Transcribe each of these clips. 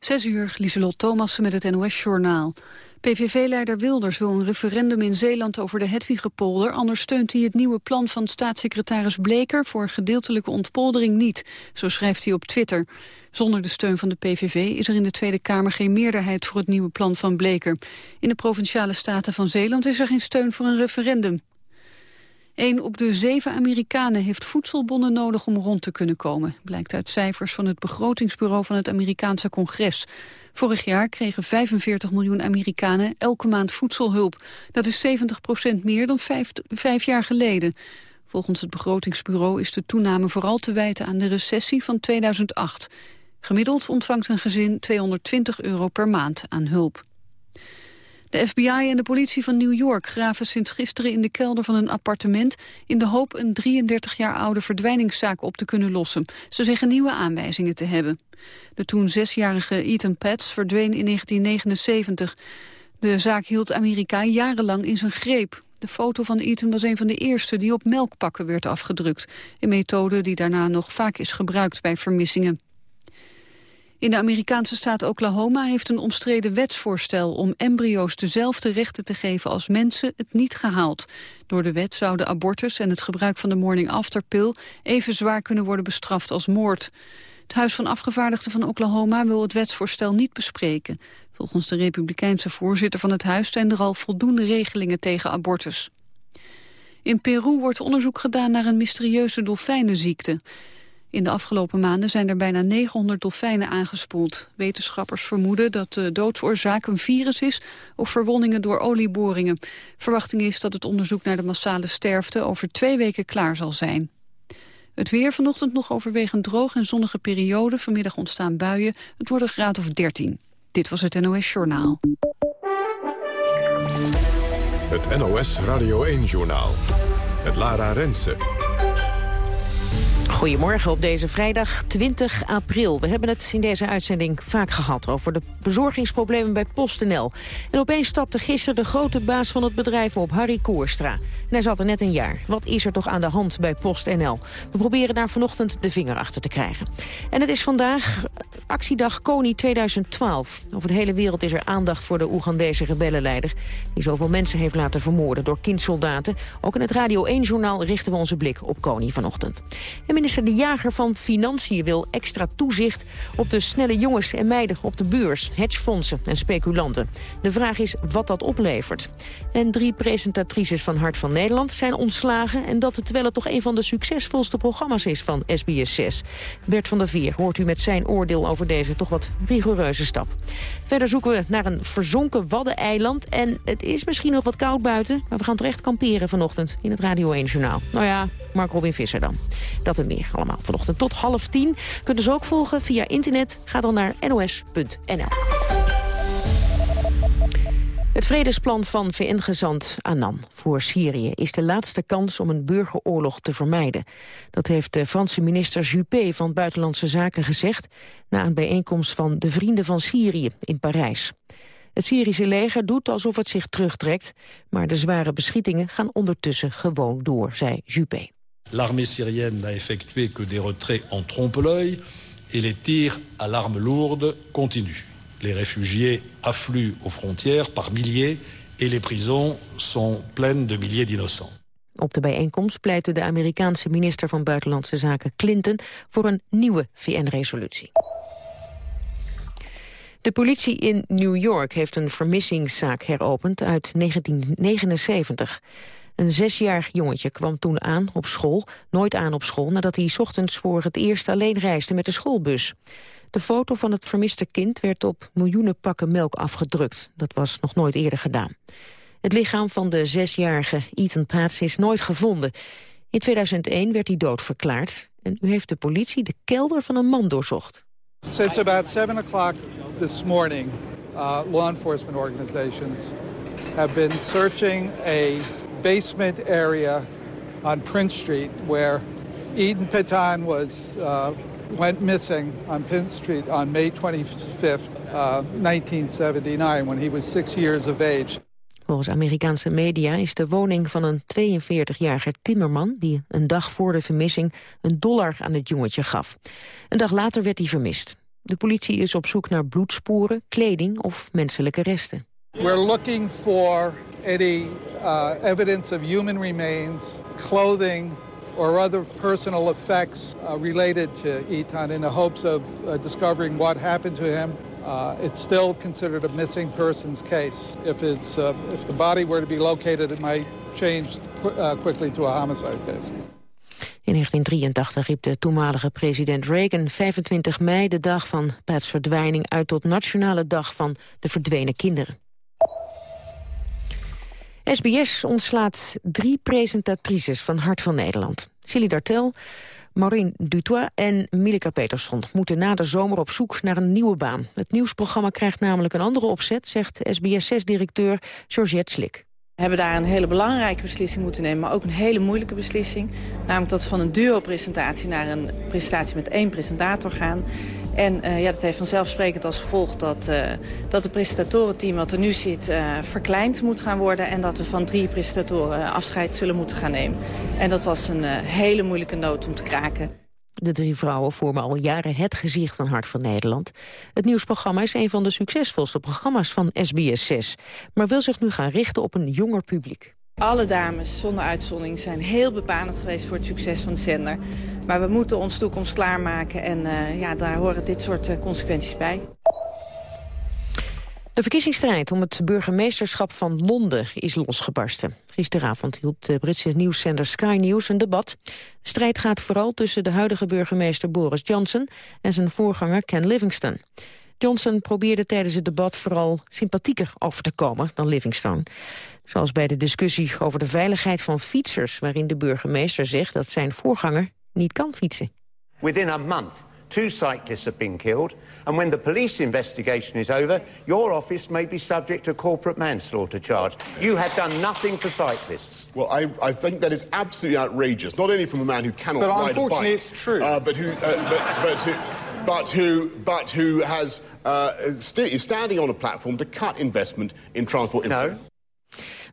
Zes uur, Lieselot Thomassen met het NOS-journaal. PVV-leider Wilders wil een referendum in Zeeland over de Hedwigepolder... anders steunt hij het nieuwe plan van staatssecretaris Bleker... voor gedeeltelijke ontpoldering niet, zo schrijft hij op Twitter. Zonder de steun van de PVV is er in de Tweede Kamer geen meerderheid... voor het nieuwe plan van Bleker. In de Provinciale Staten van Zeeland is er geen steun voor een referendum. Een op de zeven Amerikanen heeft voedselbonnen nodig om rond te kunnen komen. Blijkt uit cijfers van het begrotingsbureau van het Amerikaanse congres. Vorig jaar kregen 45 miljoen Amerikanen elke maand voedselhulp. Dat is 70 procent meer dan vijf, vijf jaar geleden. Volgens het begrotingsbureau is de toename vooral te wijten aan de recessie van 2008. Gemiddeld ontvangt een gezin 220 euro per maand aan hulp. De FBI en de politie van New York graven sinds gisteren in de kelder van een appartement... in de hoop een 33 jaar oude verdwijningszaak op te kunnen lossen. Ze zeggen nieuwe aanwijzingen te hebben. De toen zesjarige Ethan Pats verdween in 1979. De zaak hield Amerika jarenlang in zijn greep. De foto van Ethan was een van de eerste die op melkpakken werd afgedrukt. Een methode die daarna nog vaak is gebruikt bij vermissingen. In de Amerikaanse staat Oklahoma heeft een omstreden wetsvoorstel om embryo's dezelfde rechten te geven als mensen het niet gehaald. Door de wet zouden abortus en het gebruik van de morning after pill even zwaar kunnen worden bestraft als moord. Het Huis van Afgevaardigden van Oklahoma wil het wetsvoorstel niet bespreken. Volgens de republikeinse voorzitter van het huis zijn er al voldoende regelingen tegen abortus. In Peru wordt onderzoek gedaan naar een mysterieuze dolfijnenziekte. In de afgelopen maanden zijn er bijna 900 dolfijnen aangespoeld. Wetenschappers vermoeden dat de doodsoorzaak een virus is of verwondingen door olieboringen. Verwachting is dat het onderzoek naar de massale sterfte over twee weken klaar zal zijn. Het weer vanochtend nog overwegend droog en zonnige periode. Vanmiddag ontstaan buien. Het wordt een graad of 13. Dit was het NOS Journaal. Het NOS Radio 1-journaal. Het Lara Rensen. Goedemorgen op deze vrijdag 20 april. We hebben het in deze uitzending vaak gehad over de bezorgingsproblemen bij PostNL. En opeens stapte gisteren de grote baas van het bedrijf op, Harry Koerstra. En hij zat er net een jaar. Wat is er toch aan de hand bij PostNL? We proberen daar vanochtend de vinger achter te krijgen. En het is vandaag actiedag Kony 2012. Over de hele wereld is er aandacht voor de Oegandese rebellenleider... die zoveel mensen heeft laten vermoorden door kindsoldaten. Ook in het Radio 1-journaal richten we onze blik op Kony vanochtend. En De Jager van Financiën wil extra toezicht op de snelle jongens en meiden op de beurs, hedgefondsen en speculanten. De vraag is wat dat oplevert. En drie presentatrices van Hart van Nederland zijn ontslagen en dat terwijl het toch een van de succesvolste programma's is van SBS 6. Bert van der Vier hoort u met zijn oordeel over deze toch wat rigoureuze stap. Verder zoeken we naar een verzonken waddeneiland en het is misschien nog wat koud buiten, maar we gaan terecht kamperen vanochtend in het Radio 1 Journaal. Nou ja, Mark Robin Visser dan. Dat en meer allemaal vanochtend tot half tien. Kunt ze ook volgen via internet. Ga dan naar nos.nl. Het vredesplan van VN-gezant Annan voor Syrië is de laatste kans om een burgeroorlog te vermijden. Dat heeft de Franse minister Juppé van Buitenlandse Zaken gezegd na een bijeenkomst van de Vrienden van Syrië in Parijs. Het Syrische leger doet alsof het zich terugtrekt, maar de zware beschietingen gaan ondertussen gewoon door, zei Juppé. L'armée syrienne n'a effectué que des retraits en trompe-l'œil et les tirs à l'arme lourde continuent. Les réfugiés affluent aux frontières par milliers et les prisons sont pleines de milliers d'innocents. Op de bijeenkomst pleitte de Amerikaanse minister van Buitenlandse Zaken Clinton voor een nieuwe VN-resolutie. De politie in New York heeft een vermissingszaak heropend uit 1979. Een zesjarig jongetje kwam toen aan op school, nooit aan op school... nadat hij ochtends voor het eerst alleen reisde met de schoolbus. De foto van het vermiste kind werd op miljoenen pakken melk afgedrukt. Dat was nog nooit eerder gedaan. Het lichaam van de zesjarige Ethan Paats is nooit gevonden. In 2001 werd hij doodverklaard. En nu heeft de politie de kelder van een man doorzocht. Since about 7 o'clock this morning, uh, law enforcement organizations have been searching a basement area on Prince Street where Eden Piton was uh, went missing on Prince Street on May 25th, uh, 1979, when he was six years of age. Volgens Amerikaanse media is de woning van een 42-jarige timmerman... die een dag voor de vermissing een dollar aan het jongetje gaf. Een dag later werd hij vermist. De politie is op zoek naar bloedsporen, kleding of menselijke resten. We're looking for any uh, evidence of human remains, clothing or other personal effects uh, related to Ethan in the hopes of uh, discovering what happened to him. Uh, it's still considered a missing persons case. If, it's, uh, if the body were to be located, it might change qu uh, quickly to a homicide case. In 1983 riep de toenmalige president Reagan 25 mei de dag van Pats verdwijning uit tot nationale dag van de verdwenen kinderen. SBS ontslaat drie presentatrices van Hart van Nederland. Silly Dartel, Maureen Dutois en Milika Peterson moeten na de zomer op zoek naar een nieuwe baan. Het nieuwsprogramma krijgt namelijk een andere opzet, zegt SBS6-directeur Georgette Slik. We hebben daar een hele belangrijke beslissing moeten nemen, maar ook een hele moeilijke beslissing. Namelijk dat we van een duo-presentatie naar een presentatie met één presentator gaan. En uh, ja, dat heeft vanzelfsprekend als gevolg dat, uh, dat het presentatorenteam wat er nu zit uh, verkleind moet gaan worden. En dat we van drie presentatoren afscheid zullen moeten gaan nemen. En dat was een hele moeilijke noot om te kraken. De drie vrouwen vormen al jaren het gezicht van Hart van Nederland. Het nieuwsprogramma is een van de succesvolste programma's van SBS6... maar wil zich nu gaan richten op een jonger publiek. Alle dames, zonder uitzondering, zijn heel bepalend geweest voor het succes van de zender. Maar we moeten ons toekomst klaarmaken en uh, ja, daar horen dit soort uh, consequenties bij. De verkiezingsstrijd om het burgemeesterschap van Londen is losgebarsten. Gisteravond hield de Britse nieuwszender Sky News een debat. De strijd gaat vooral tussen de huidige burgemeester Boris Johnson... en zijn voorganger Ken Livingstone. Johnson probeerde tijdens het debat vooral sympathieker over te komen dan Livingstone. Zoals bij de discussie over de veiligheid van fietsers... waarin de burgemeester zegt dat zijn voorganger niet kan fietsen. Within a month, two cyclists have been killed. And when the police investigation is over, your office may be subject to a corporate manslaughter charge. You have done nothing for cyclists. Well, I, I think that is absolutely outrageous. Not only from a man who cannot but ride a bike. unfortunately, it's true. Uh, but, who, uh, but, but, who, but, who, but who has, uh, st is standing on a platform to cut investment in transport infrastructure. No.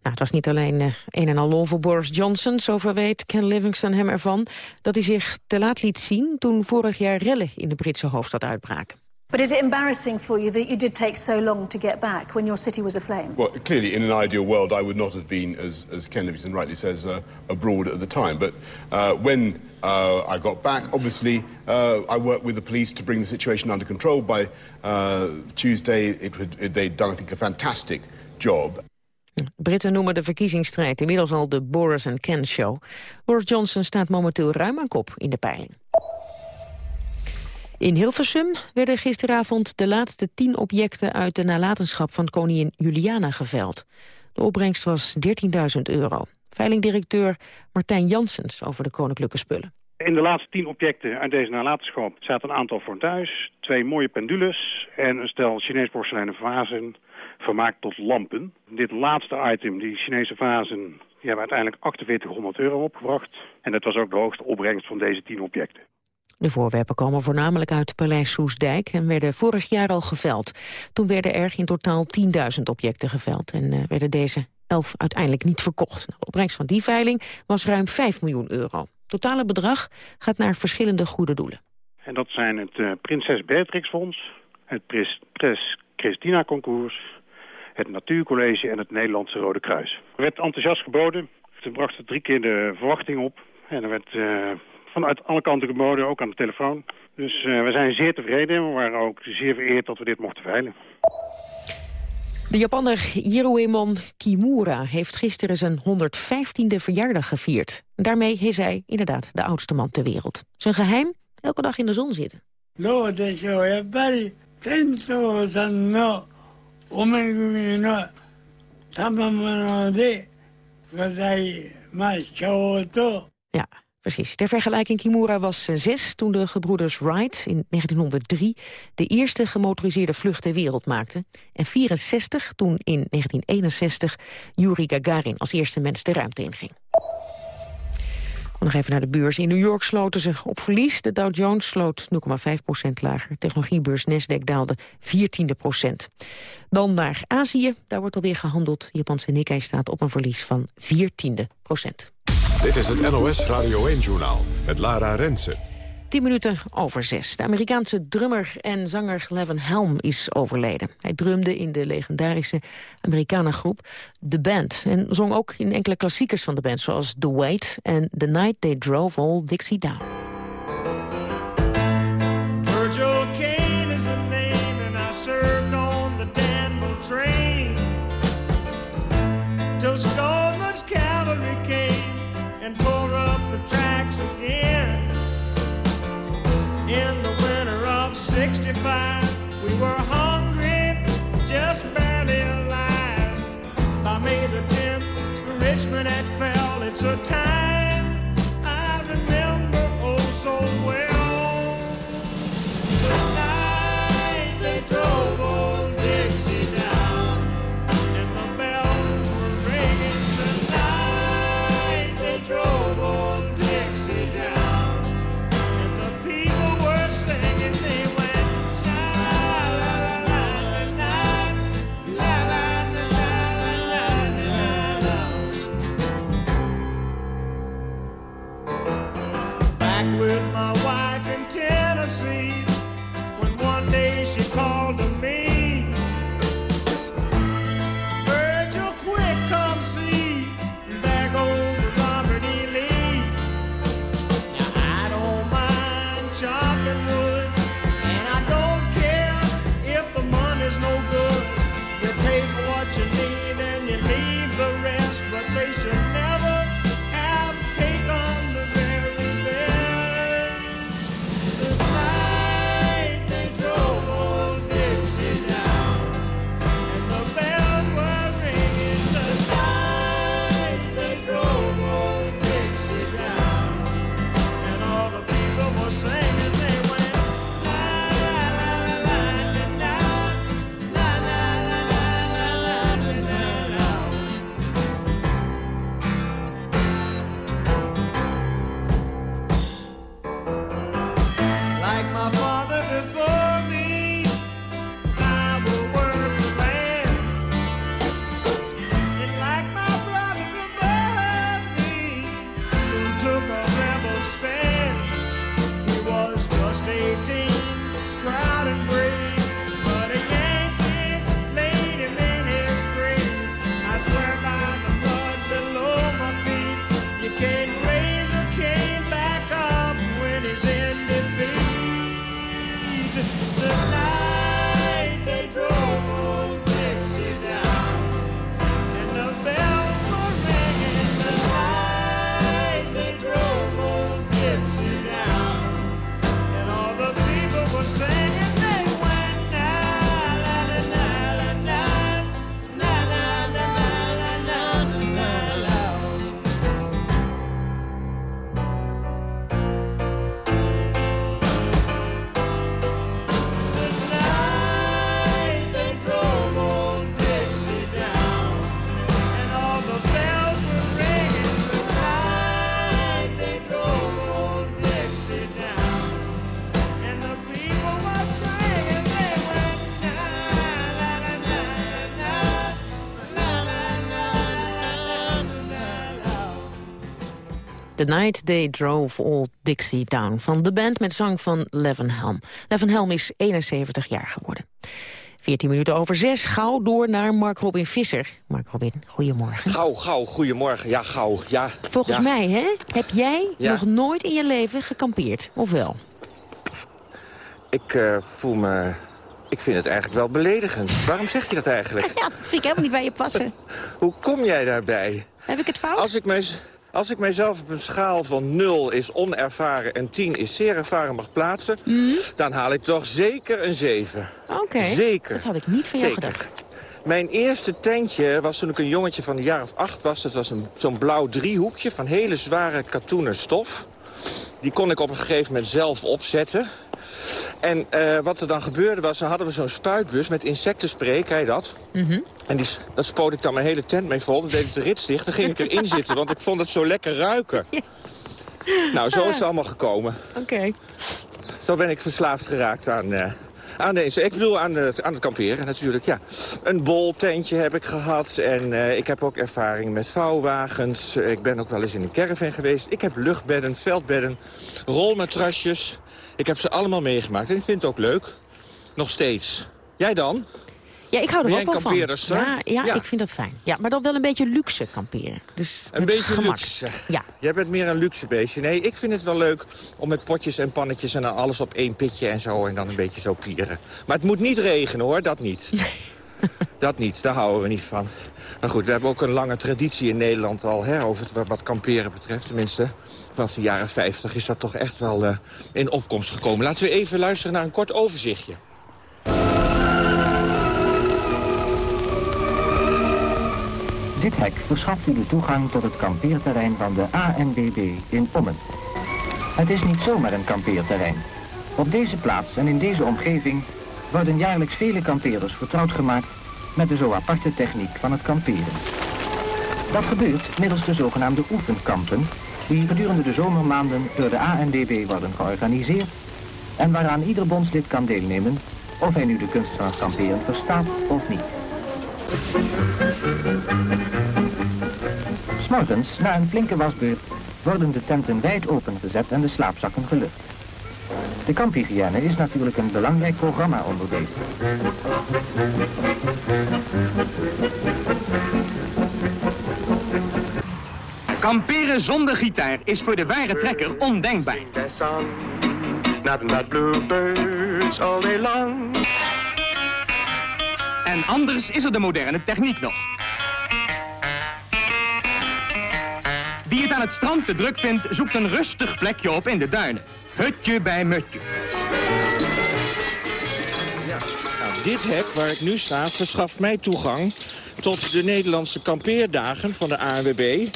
Nou, het was niet alleen uh, een en al lol voor Boris Johnson. Zo verweet Ken Livingstone hem ervan dat hij zich te laat liet zien... toen vorig jaar rellen in de Britse hoofdstad uitbraken. But is it embarrassing for you that you did take so long to get back when your city was aflame? Well, clearly, in an ideal world, I would not have been, as, as Ken Livingstone rightly says, uh, abroad at the time. But uh, when uh, I got back, obviously, uh, I worked with the police to bring the situation under control. By uh, Tuesday, it, it, they'd done, I think, a fantastic job. Britten noemen de verkiezingsstrijd inmiddels al de Boris en Ken Show. Boris Johnson staat momenteel ruim aan kop in de peiling. In Hilversum werden gisteravond de laatste tien objecten uit de nalatenschap van koningin Juliana geveild. De opbrengst was 13.000 euro. Veilingdirecteur Martijn Janssens over de koninklijke spullen. In de laatste tien objecten uit deze nalatenschap zaten een aantal fontuis, twee mooie pendules en een stel Chinees porseleinen vazen vermaakt tot lampen. Dit laatste item, die Chinese vazen, die hebben uiteindelijk 4800 euro opgebracht. En dat was ook de hoogste opbrengst van deze tien objecten. De voorwerpen komen voornamelijk uit Paleis Soesdijk en werden vorig jaar al geveld. Toen werden er in totaal 10.000 objecten geveld en uh, werden deze elf uiteindelijk niet verkocht. De opbrengst van die veiling was ruim 5 miljoen euro. totale bedrag gaat naar verschillende goede doelen. En dat zijn het uh, Prinses Beatrix Fonds, het Prinses Christina Concours, het Natuurcollege en het Nederlandse Rode Kruis. Er werd enthousiast geboden. Ze brachten drie keer de verwachting op. En er werd uh, vanuit alle kanten geboden, ook aan de telefoon. Dus uh, we zijn zeer tevreden. We waren ook zeer vereerd dat we dit mochten veilen. De Japanner Hiroemon Kimura heeft gisteren zijn 115e verjaardag gevierd. Daarmee is hij inderdaad de oudste man ter wereld. Zijn geheim? Elke dag in de zon zitten. お恵みの 어머니는 담아만하는데 그다이 toch? Ja, Precies. Ter vergelijking, Kimura was zes toen de gebroeders Wright in 1903 de eerste gemotoriseerde vlucht ter wereld maakten. En 64 toen in 1961 Yuri Gagarin als eerste mens de ruimte inging. Nog even naar de beurs. In New York sloten ze op verlies. De Dow Jones sloot 0,5% lager. Technologiebeurs Nasdaq daalde 14 procent. Dan naar Azië. Daar wordt alweer gehandeld. De Japanse Nikkei staat op een verlies van 14 procent. Dit is het NOS Radio 1-journaal met Lara Rensen. 10 minuten over zes. De Amerikaanse drummer en zanger Levin Helm is overleden. Hij drumde in de legendarische Americana-groep The Band... en zong ook in enkele klassiekers van de band... zoals The Wait en The Night They Drove All Dixie Down. Richmond had fell, it's a time I remember oh so Night They Drove Old Dixie Down van de band met zang van Levin Helm. Levin Helm is 71 jaar geworden. 14 minuten over 6, gauw door naar Mark Robin Visser. Mark Robin, goedemorgen. Gauw, gauw, goedemorgen. Ja, gauw, ja. Volgens ja. mij, hè, heb jij Ja. nog nooit in je leven gekampeerd, of wel? Ik eh, voel me... Ik vind het eigenlijk wel beledigend. Waarom zeg je dat eigenlijk? Ja, dat vind ik helemaal niet bij je passen. Hoe kom jij daarbij? Heb ik het fout? Als ik, mij, als ik mijzelf op een schaal van 0 is onervaren en 10 is zeer ervaren mag plaatsen... dan haal ik toch zeker een 7. Mhm. Oké, Zeker. dat had ik niet van jou Zeker. gedacht. Mijn eerste tentje was toen ik een jongetje van een jaar of acht was. Dat was een- zo'n blauw driehoekje van hele zware katoenen stof. Die kon ik op een gegeven moment zelf opzetten. En eh, wat er dan gebeurde was, dan hadden we zo'n spuitbus met insectenspray, ken je dat? Mhm. En die, dat spoot ik dan mijn hele tent mee vol. Dan deed ik de rits dicht, dan ging ik erin zitten, want ik vond het zo lekker ruiken. Nou, zo is het allemaal gekomen. Oké. Zo ben ik verslaafd geraakt aan, eh, aan deze. Ik bedoel aan, de, aan het kamperen natuurlijk, ja. Een boltentje heb ik gehad en eh, ik heb ook ervaring met vouwwagens. Ik ben ook wel eens in een caravan geweest. Ik heb luchtbedden, veldbedden, rolmatrasjes. Ik heb ze allemaal meegemaakt en ik vind het ook leuk. Nog steeds. Jij dan? Ja, ik hou er ook wel van. Ja, ja, Ja. ik vind dat fijn. Ja, maar dan wel een beetje luxe kamperen. Dus Een beetje gemak. luxe. Ja. Jij bent meer een luxe beestje. Nee, ik vind het wel leuk om met potjes en pannetjes en dan alles op één pitje en zo. En dan een beetje zo pieren. Maar het moet niet regenen hoor, dat niet. Dat niet, daar houden we niet van. Maar goed, we hebben ook een lange traditie in Nederland al... Hè, over wat kamperen betreft. Tenminste, vanaf de jaren 50 is dat toch echt wel eh, in opkomst gekomen. Laten we even luisteren naar een kort overzichtje. Dit hek verschaft u de toegang tot het kampeerterrein van de ANBB in Ommen. Het is niet zomaar een kampeerterrein. Op deze plaats en in deze omgeving worden jaarlijks vele kampeerders vertrouwd gemaakt met de zo aparte techniek van het kamperen. Dat gebeurt middels de zogenaamde oefenkampen, die gedurende de zomermaanden door de ANBB worden georganiseerd en waaraan ieder bondslid kan deelnemen, of hij nu de kunst van het kamperen verstaat of niet. S'morgens, na een flinke wasbeurt, worden de tenten wijd opengezet en de slaapzakken gelucht. De kamphygiëne is natuurlijk een belangrijk programma-onderdeel. Kamperen zonder gitaar is voor de ware trekker ondenkbaar. En anders is er de moderne techniek nog. Wie het aan het strand te druk vindt, zoekt een rustig plekje op in de duinen. Hutje bij mutje. Nou, dit hek waar ik nu sta verschaft mij toegang tot de Nederlandse kampeerdagen van de ANWB.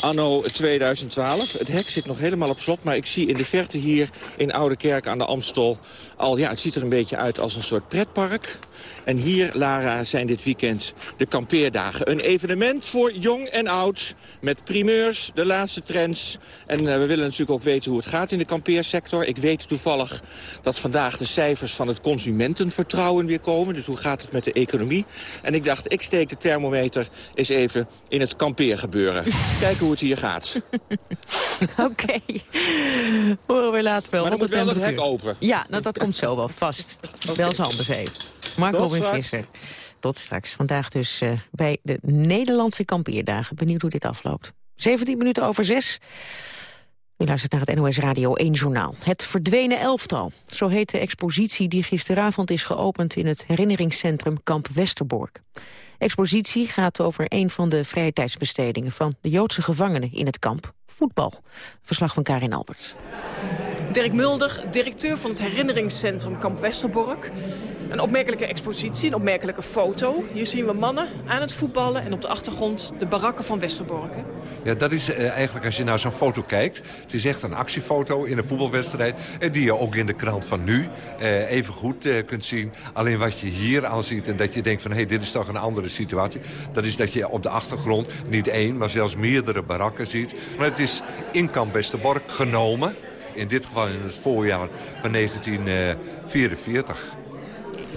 Anno 2012. Het hek zit nog helemaal op slot, maar ik zie in de verte hier in Oude Kerk aan de Amstel al, ja, het ziet er een beetje uit als een soort pretpark. En hier, Lara, zijn dit weekend de kampeerdagen. Een evenement voor jong en oud, met primeurs, de laatste trends. En eh, we willen natuurlijk ook weten hoe het gaat in de kampeersector. Ik weet toevallig dat vandaag de cijfers van het consumentenvertrouwen weer komen. Dus hoe gaat het met de economie? En ik dacht, ik steek de thermometer eens even in het kampeergebeuren. Kijken hoe het hier gaat. Oké. Horen we later wel. Maar dan moet wel het hek open. Ja, nou, dat komt zo wel vast. Bel ze anders even. Mark Tot Robin straks. Visser. Tot straks. Vandaag dus eh, bij de Nederlandse kampeerdagen. Benieuwd hoe dit afloopt. 17 minuten over 6. U luistert naar het NOS Radio 1 Journaal. Het verdwenen elftal. Zo heet de expositie die gisteravond is geopend... in het herinneringscentrum Kamp Westerbork. Expositie gaat over een van de vrije tijdsbestedingen... van de Joodse gevangenen in het kamp, voetbal. Verslag van Karin Alberts. Dirk Mulder, directeur van het herinneringscentrum Kamp Westerbork. Een opmerkelijke expositie, een opmerkelijke foto. Hier zien we mannen aan het voetballen en op de achtergrond de barakken van Westerbork. hè. Ja, dat is eh, eigenlijk als je naar zo'n foto kijkt. Het is echt een actiefoto in een voetbalwedstrijd. En die je ook in de krant van nu eh, even goed eh, kunt zien. Alleen wat je hier aan ziet en dat je denkt van... hé, hey, dit is toch een andere situatie. Dat is dat je op de achtergrond niet één, maar zelfs meerdere barakken ziet. Maar het is in Kamp Westerbork genomen. In dit geval in het voorjaar van 1944.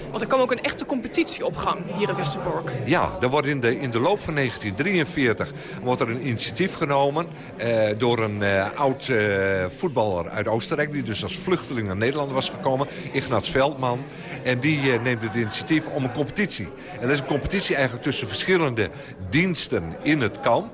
Want er kwam ook een echte competitie op gang hier in Westerbork. Ja, er wordt in de, in de loop van 1943 wordt er een initiatief genomen eh, door een eh, oud eh, voetballer uit Oostenrijk... die dus als vluchteling naar Nederland was gekomen, Ignaz Veldman. En die neemt het initiatief om een competitie. En dat is een competitie eigenlijk tussen verschillende diensten in het kamp.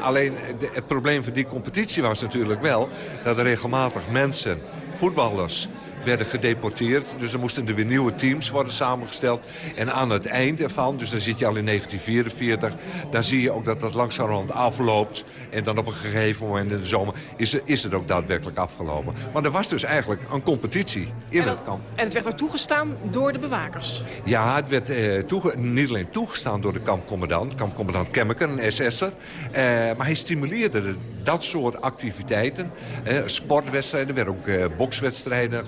Alleen het probleem van die competitie was natuurlijk wel... dat er regelmatig mensen, voetballers werden gedeporteerd. Dus er moesten er weer nieuwe teams worden samengesteld. En aan het eind ervan, dus dan zit je al in 1944... dan zie je ook dat dat langzamerhand afloopt. En dan op een gegeven moment in de zomer is, is het ook daadwerkelijk afgelopen. Maar er was dus eigenlijk een competitie in En het dat- kamp. En het werd ook toegestaan door de bewakers. Ja, het werd eh, toege- niet alleen toegestaan door de kampcommandant, kampcommandant Kemmeken, een SS'er. eh, maar hij stimuleerde de- dat soort activiteiten. Eh, sportwedstrijden, er werden ook eh, bokswedstrijden,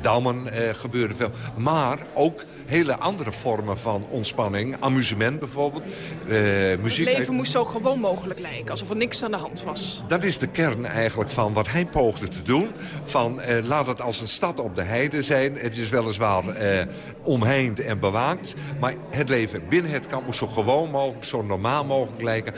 dammen eh, gebeurde veel. Maar ook hele andere vormen van ontspanning, amusement bijvoorbeeld, eh, Het muziek. leven moest zo gewoon mogelijk lijken, alsof er niks aan de hand was. Dat is de kern eigenlijk van wat hij poogde te doen. Van eh, laat het als een stad op de heide zijn. Het is weliswaar eh, omheind en bewaakt. Maar het leven binnen het kamp moest zo gewoon mogelijk, zo normaal mogelijk lijken.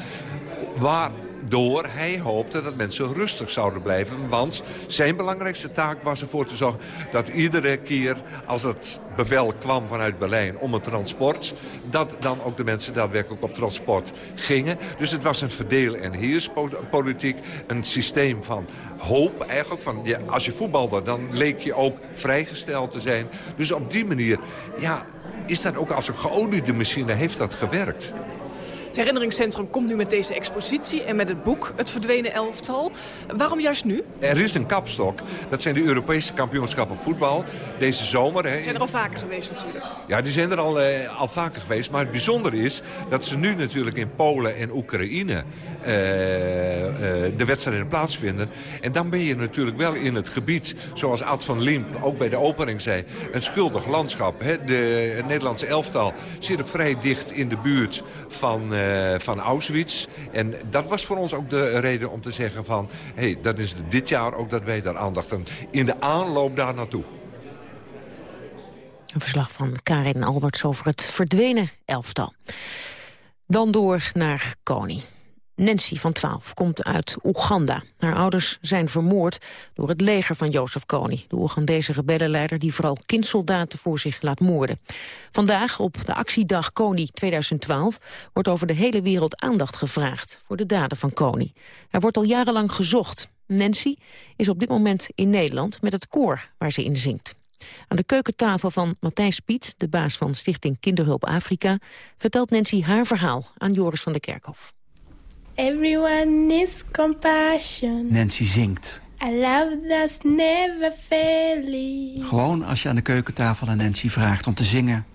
Waar Waardoor hij hoopte dat mensen rustig zouden blijven. Want zijn belangrijkste taak was ervoor te zorgen dat iedere keer als het bevel kwam vanuit Berlijn om een transport... dat dan ook de mensen daadwerkelijk op transport gingen. Dus het was een verdeel- en heerspolitiek. Een systeem van hoop eigenlijk. Van, ja, als je voetbalde, dan leek je ook vrijgesteld te zijn. Dus op die manier ja, is dat ook als een geoliede machine heeft dat gewerkt. Het herinneringscentrum komt nu met deze expositie en met het boek Het Verdwenen Elftal. Waarom juist nu? Er is een kapstok. Dat zijn de Europese kampioenschappen voetbal. Deze zomer... Die zijn er al vaker geweest natuurlijk. Ja, die zijn er al, eh, al vaker geweest. Maar het bijzondere is dat ze nu natuurlijk in Polen en Oekraïne eh, eh, de wedstrijden plaatsvinden. En dan ben je natuurlijk wel in het gebied, zoals Ad van Limp ook bij de opening zei, een schuldig landschap. Hè? De, het Nederlandse elftal zit ook vrij dicht in de buurt van, eh, van Auschwitz. En dat was voor ons ook de reden om te zeggen van... hé, hey, dat is dit jaar ook dat wij daar aandacht aan in de aanloop daar naartoe. Een verslag van Karin Alberts over het verdwenen elftal. Dan door naar Kony. Nancy van 12 komt uit Oeganda. Haar ouders zijn vermoord door het leger van Jozef Kony... de Oegandese rebellenleider die vooral kindsoldaten voor zich laat moorden. Vandaag, op de actiedag Kony 2012... wordt over de hele wereld aandacht gevraagd voor de daden van Kony. Hij wordt al jarenlang gezocht. Nancy is op dit moment in Nederland met het koor waar ze in zingt. Aan de keukentafel van Matthijs Piet, de baas van Stichting Kinderhulp Afrika... vertelt Nancy haar verhaal aan Joris van der Kerkhof. Everyone needs compassion. Nancy zingt. A love that's never failing. Gewoon als je aan de keukentafel aan Nancy vraagt om te zingen,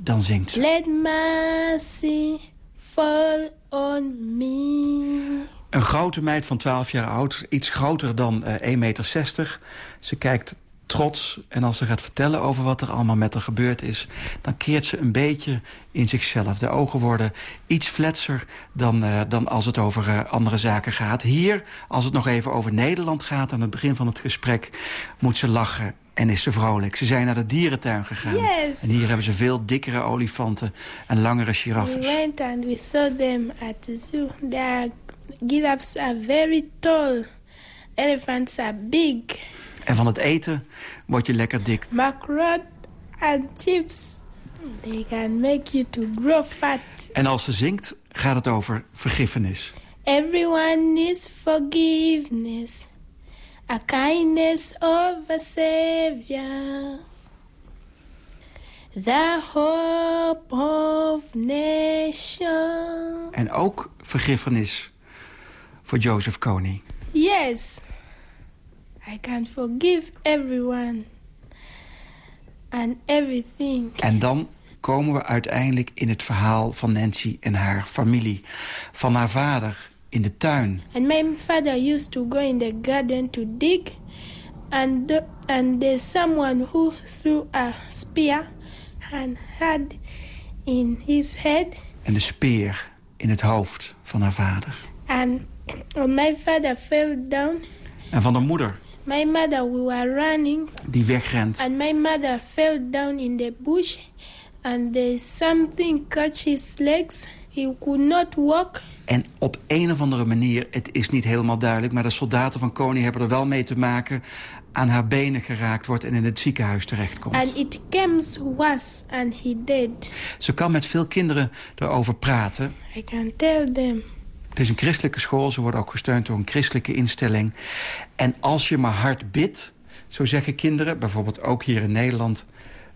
dan zingt ze. Let mercy fall on me. Een grote meid van 12 jaar oud, iets groter dan uh, 1,60 meter. Ze kijkt trots. En als ze gaat vertellen over wat er allemaal met haar gebeurd is... dan keert ze een beetje in zichzelf. De ogen worden iets fletser dan, uh, dan als het over uh, andere zaken gaat. Hier, als het nog even over Nederland gaat... aan het begin van het gesprek, moet ze lachen en is ze vrolijk. Ze zijn naar de dierentuin gegaan. Yes. En hier hebben ze veel dikkere olifanten en langere giraffes. We went and we saw them at the zoo. Their giraffes are very tall. Elephants are big. En van het eten word je lekker dik. Macaroni and chips. They can make you to grow fat. En als ze zingt, gaat het over vergiffenis. Everyone needs forgiveness. A kindness of a savior. The hope of nation. En ook vergiffenis voor Joseph Kony. Yes. I can forgive everyone. And everything. En dan komen we uiteindelijk in het verhaal van Nancy en haar familie. Van haar vader in de tuin. And my father used to go in the garden to dig. And, the, and there's someone who threw a spear and had in his head. En de speer in het hoofd van haar vader. And my father fell down. En van de moeder. My mother, we were running. Die wegrent. And my mother fell down in the bush. And there's something catch his legs. He could not walk. En op een of andere manier, het is niet helemaal duidelijk... maar de soldaten van Koning hebben er wel mee te maken... aan haar benen geraakt wordt en in het ziekenhuis terechtkomt. And it comes worse and he dead. Ze kan met veel kinderen erover praten. I can tell them. Het is een christelijke school, ze wordt ook gesteund door een christelijke instelling. En als je maar hard bidt, zo zeggen kinderen... bijvoorbeeld ook hier in Nederland...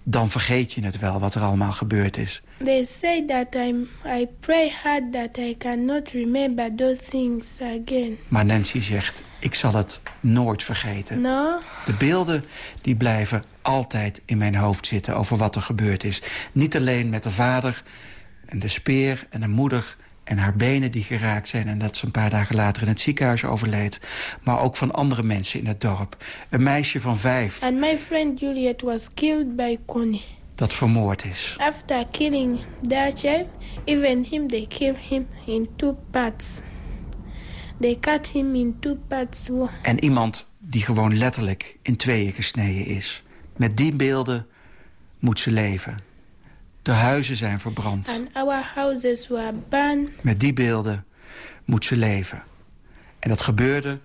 dan vergeet je het wel wat er allemaal gebeurd is. They say that I'm, I pray hard that I cannot remember those things again. Maar Nancy zegt, ik zal het nooit vergeten. No. De beelden die blijven altijd in mijn hoofd zitten over wat er gebeurd is. Niet alleen met de vader en de speer en de moeder en haar benen die geraakt zijn... en dat ze een paar dagen later in het ziekenhuis overleed. Maar ook van andere mensen in het dorp. Een meisje van vijf. And my friend Juliet was killed by Connie. Dat vermoord is. After killing that child, even him, they killed him in two parts. They cut him in two parts. En iemand die gewoon letterlijk in tweeën gesneden is. Met die beelden moet ze leven. De huizen zijn verbrand. And our houses were burned. Met die beelden moet ze leven. En dat gebeurde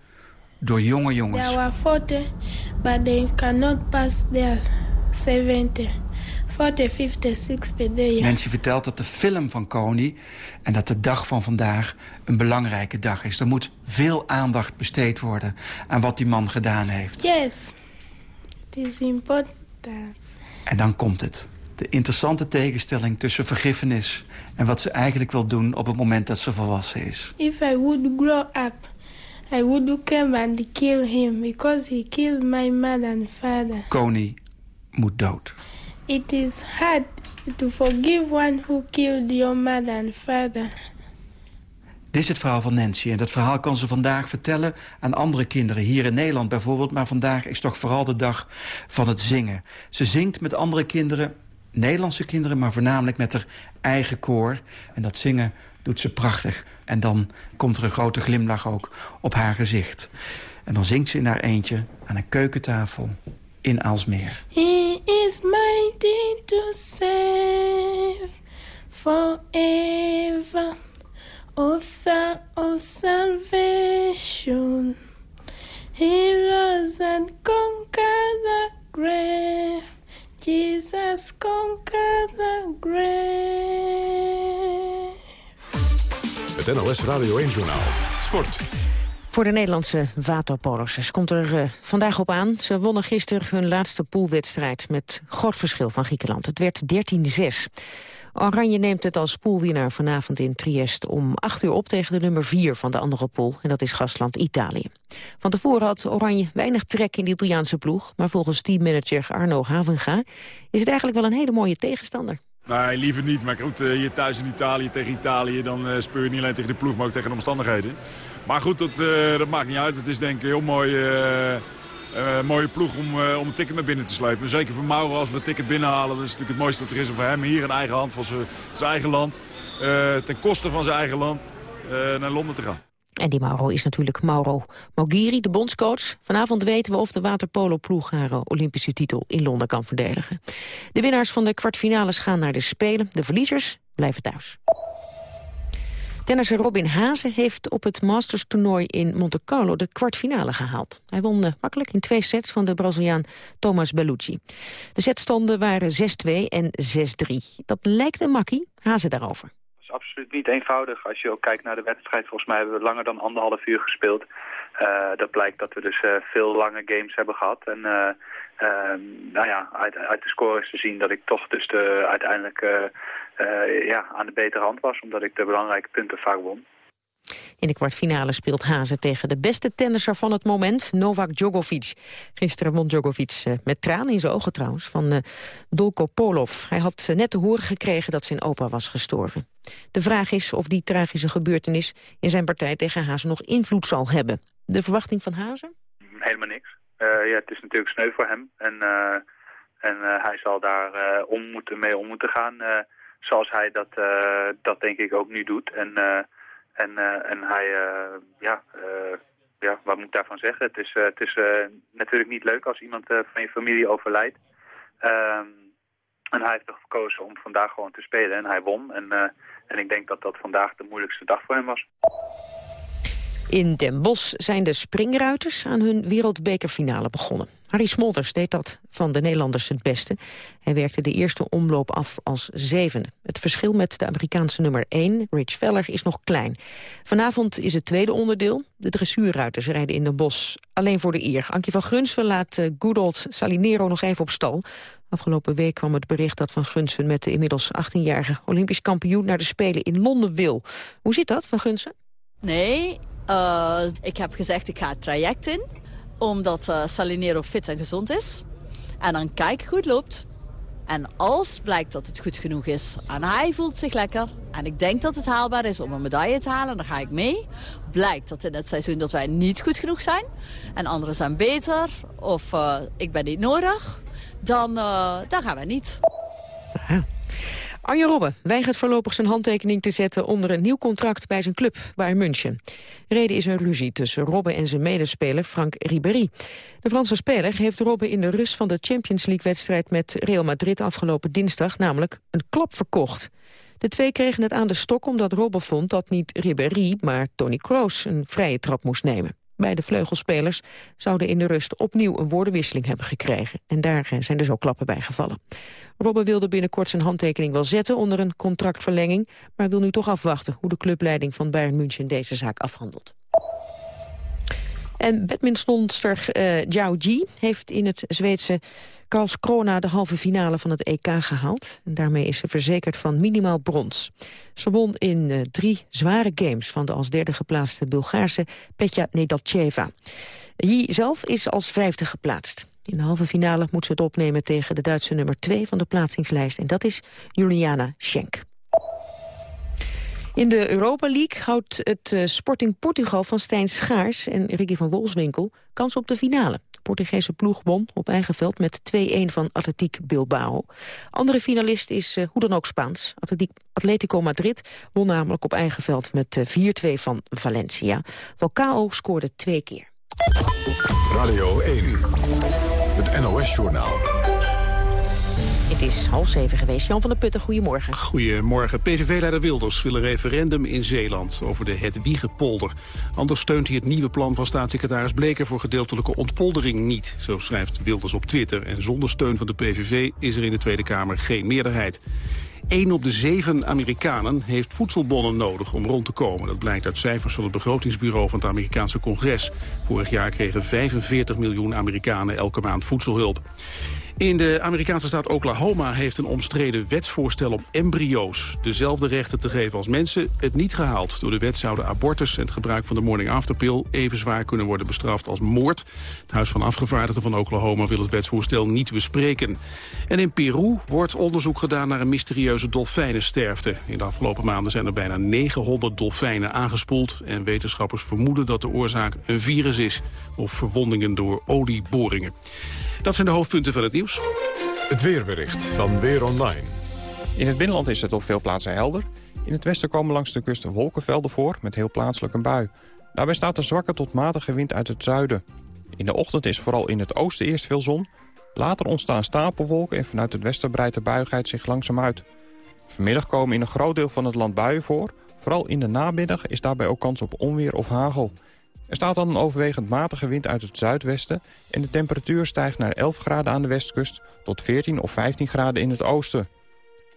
door jonge jongens. There were 40, but they cannot pass their 70. 40, 50, 60 days. Nancy vertelt dat de film van Kony en dat de dag van vandaag een belangrijke dag is. Er moet veel aandacht besteed worden aan wat die man gedaan heeft. Yes, it is important. En dan komt het. De interessante tegenstelling tussen vergiffenis en wat ze eigenlijk wil doen op het moment dat ze volwassen is. If I would grow up, I would come and kill him because he killed my mother and father. Kony moet dood. It is hard to forgive one who killed your mother and father. Dit is het verhaal van Nancy. En dat verhaal kan ze vandaag vertellen aan andere kinderen. Hier in Nederland bijvoorbeeld. Maar vandaag is toch vooral de dag van het zingen. Ze zingt met andere kinderen. Nederlandse kinderen, maar voornamelijk met haar eigen koor. En dat zingen doet ze prachtig. En dan komt er een grote glimlach ook op haar gezicht. En dan zingt ze in haar eentje aan een keukentafel in Aalsmeer. He is mighty to save forever. Author of salvation. He rose and conquered the. Jesus conquered the grave. Het NOS Radio 1-journaal. Sport. Voor de Nederlandse waterpolosters komt er uh, vandaag op aan. Ze wonnen gisteren hun laatste poolwedstrijd met groot verschil van Griekenland. Het werd 13-6. Oranje neemt het als poolwinnaar vanavond in Triest om 8 uur op tegen de nummer 4 van de andere pool. En dat is gastland Italië. Van tevoren had Oranje weinig trek in de Italiaanse ploeg. Maar volgens teammanager Arno Havenga is het eigenlijk wel een hele mooie tegenstander. Nee, liever niet. Maar goed, uh, hier thuis in Italië tegen Italië... dan uh, speur je niet alleen tegen de ploeg, maar ook tegen de omstandigheden. Maar goed, dat, uh, dat maakt niet uit. Het is denk ik een heel mooi, mooie ploeg om, om een ticket naar binnen te slepen. Zeker voor Mauro als we het ticket binnenhalen. Dat is natuurlijk het mooiste wat er is voor hem. Hier in eigen hand van zijn eigen land. ten koste van zijn eigen land naar Londen te gaan. En die Mauro is natuurlijk Mauro Mogiri, de bondscoach. Vanavond weten we of de waterpolo-ploeg haar eh, Olympische titel in Londen kan verdedigen. De winnaars van de kwartfinales gaan naar de Spelen. De verliezers blijven thuis. Tennisser Robin Hazen heeft op het Masters-toernooi in Monte Carlo de kwartfinale gehaald. Hij won eh, makkelijk in twee sets van de Braziliaan Thomas Bellucci. De setstanden waren 6-2 en 6-3. Dat lijkt een makkie. Hazen daarover absoluut niet eenvoudig. Als je ook kijkt naar de wedstrijd, volgens mij hebben we langer dan anderhalf uur gespeeld. Uh, dat blijkt dat we dus uh, veel lange games hebben gehad. En uh, nou ja, uit, uit, de score is te zien dat ik toch dus de, uiteindelijk ja, aan de betere hand was. Omdat ik de belangrijke punten vaak won. In de kwartfinale speelt Hazen tegen de beste tennisser van het moment, Novak Djokovic. Gisteren won Djokovic eh, met tranen in zijn ogen trouwens van Dolko Polov. Hij had net te horen gekregen dat zijn opa was gestorven. De vraag is of die tragische gebeurtenis in zijn partij tegen Hazen nog invloed zal hebben. De verwachting van Hazen? Helemaal niks. Uh, ja, het is natuurlijk sneu voor hem. En, en hij zal daar om moeten, mee om moeten gaan zoals hij dat, dat denk ik ook nu doet. En en, en hij, ja, ja, wat moet ik daarvan zeggen? Het is, het is natuurlijk niet leuk als iemand van je familie overlijdt. Ehm, en hij heeft er gekozen om vandaag gewoon te spelen en hij won. En, en ik denk dat dat vandaag de moeilijkste dag voor hem was. In Den Bosch zijn de springruiters aan hun wereldbekerfinale begonnen. Harry Smolders deed dat van de Nederlanders het beste. Hij werkte de eerste omloop af als zevende. Het verschil met de Amerikaanse nummer 1, Rich Veller, is nog klein. Vanavond is het tweede onderdeel. De dressuurruiters rijden in Den Bosch alleen voor de eer. Ankie van Grunsven laat uh, good old Salinero nog even op stal. Afgelopen week kwam het bericht dat Van Gunsen met de inmiddels 18-jarige Olympisch kampioen naar de Spelen in Londen wil. Hoe zit dat, Van Gunsen? Nee, uh, ik heb gezegd ik ga het traject in. Omdat uh, Salinero fit en gezond is. En dan kijk het loopt. En als blijkt dat het goed genoeg is en hij voelt zich lekker... en ik denk dat het haalbaar is om een medaille te halen, dan ga ik mee. Blijkt dat in het seizoen dat wij niet goed genoeg zijn... en anderen zijn beter of uh, ik ben niet nodig... dan, uh, dan gaan wij niet. Arjen Robben weigert voorlopig zijn handtekening te zetten onder een nieuw contract bij zijn club, Bayern München. Reden is een ruzie tussen Robben en zijn medespeler Frank Ribéry. De Franse speler heeft Robben in de rust van de Champions League-wedstrijd met Real Madrid afgelopen dinsdag namelijk een klap verkocht. De twee kregen het aan de stok omdat Robben vond dat niet Ribéry, maar Tony Kroos een vrije trap moest nemen. Beide vleugelspelers zouden in de rust opnieuw een woordenwisseling hebben gekregen. En daar eh, zijn dus ook klappen bij gevallen. Robben wilde binnenkort zijn handtekening wel zetten onder een contractverlenging... maar wil nu toch afwachten hoe de clubleiding van Bayern München deze zaak afhandelt. En badmintonster uh, Zhao Ji heeft in het Zweedse Karlskrona de halve finale van het EK gehaald. En daarmee is ze verzekerd van minimaal brons. Ze won in uh, drie zware games van de als derde geplaatste Bulgaarse Petja Nedalcheva. Ji zelf is als vijfde geplaatst. In de halve finale moet ze het opnemen tegen de Duitse nummer 2 van de plaatsingslijst. En dat is Juliana Schenk. In de Europa League houdt het uh, Sporting Portugal van Stijn Schaars en Ricky van Wolfswinkel kans op de finale. De Portugese ploeg won op eigen veld met 2-1 van Atletiek Bilbao. Andere finalist is uh, hoe dan ook Spaans. Atletiek, Atletico Madrid won namelijk op eigen veld met uh, 4-2 van Valencia. Valcao scoorde twee keer. Radio 1, het NOS-journaal. Het is half zeven geweest. Jan van der Putten, goedemorgen. Goedemorgen. PVV-leider Wilders wil een referendum in Zeeland over de Hedwiegepolder. Anders steunt hij het nieuwe plan van staatssecretaris Bleker voor gedeeltelijke ontpoldering niet. Zo schrijft Wilders op Twitter. En zonder steun van de PVV is er in de Tweede Kamer geen meerderheid. 1 op de zeven Amerikanen heeft voedselbonnen nodig om rond te komen. Dat blijkt uit cijfers van het begrotingsbureau van het Amerikaanse congres. Vorig jaar kregen 45 miljoen Amerikanen elke maand voedselhulp. In de Amerikaanse staat Oklahoma heeft een omstreden wetsvoorstel om embryo's dezelfde rechten te geven als mensen het niet gehaald. Door de wet zouden abortus en het gebruik van de morning after pill even zwaar kunnen worden bestraft als moord. Het Huis van Afgevaardigden van Oklahoma wil het wetsvoorstel niet bespreken. En in Peru wordt onderzoek gedaan naar een mysterieuze dolfijnensterfte. In de afgelopen maanden zijn er bijna 900 dolfijnen aangespoeld en wetenschappers vermoeden dat de oorzaak een virus is of verwondingen door olieboringen. Dat zijn de hoofdpunten van het nieuws. Het weerbericht van Weer Online. In het binnenland is het op veel plaatsen helder. In het westen komen langs de kust wolkenvelden voor met heel plaatselijk een bui. Daarbij staat een zwakke tot matige wind uit het zuiden. In de ochtend is vooral in het oosten eerst veel zon. Later ontstaan stapelwolken en vanuit het westen breidt de buigheid zich langzaam uit. Vanmiddag komen in een groot deel van het land buien voor. Vooral in de namiddag is daarbij ook kans op onweer of hagel. Er staat dan een overwegend matige wind uit het zuidwesten... en de temperatuur stijgt naar 11 graden aan de westkust... tot 14 of 15 graden in het oosten.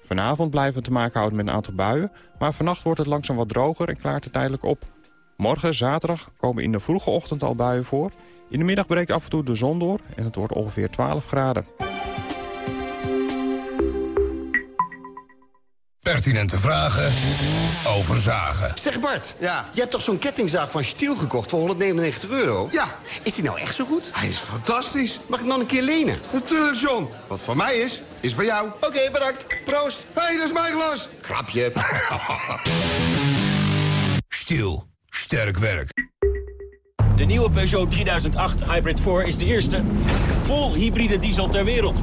Vanavond blijven we te maken houden met een aantal buien... maar vannacht wordt het langzaam wat droger en klaart het tijdelijk op. Morgen, zaterdag, komen in de vroege ochtend al buien voor. In de middag breekt af en toe de zon door en het wordt ongeveer 12 graden. Pertinente vragen over zagen. Zeg Bart, ja. je hebt toch zo'n kettingzaag van Stiel gekocht voor 199 euro? Ja. Is die nou echt zo goed? Hij is fantastisch. Mag ik hem dan een keer lenen? Natuurlijk, John. Wat van mij is, is van jou. Oké, bedankt. Proost. Hé, hey, dat is mijn glas. Grapje. Stiel. Sterk werk. De nieuwe Peugeot 3008 Hybrid 4 is de eerste vol hybride diesel ter wereld.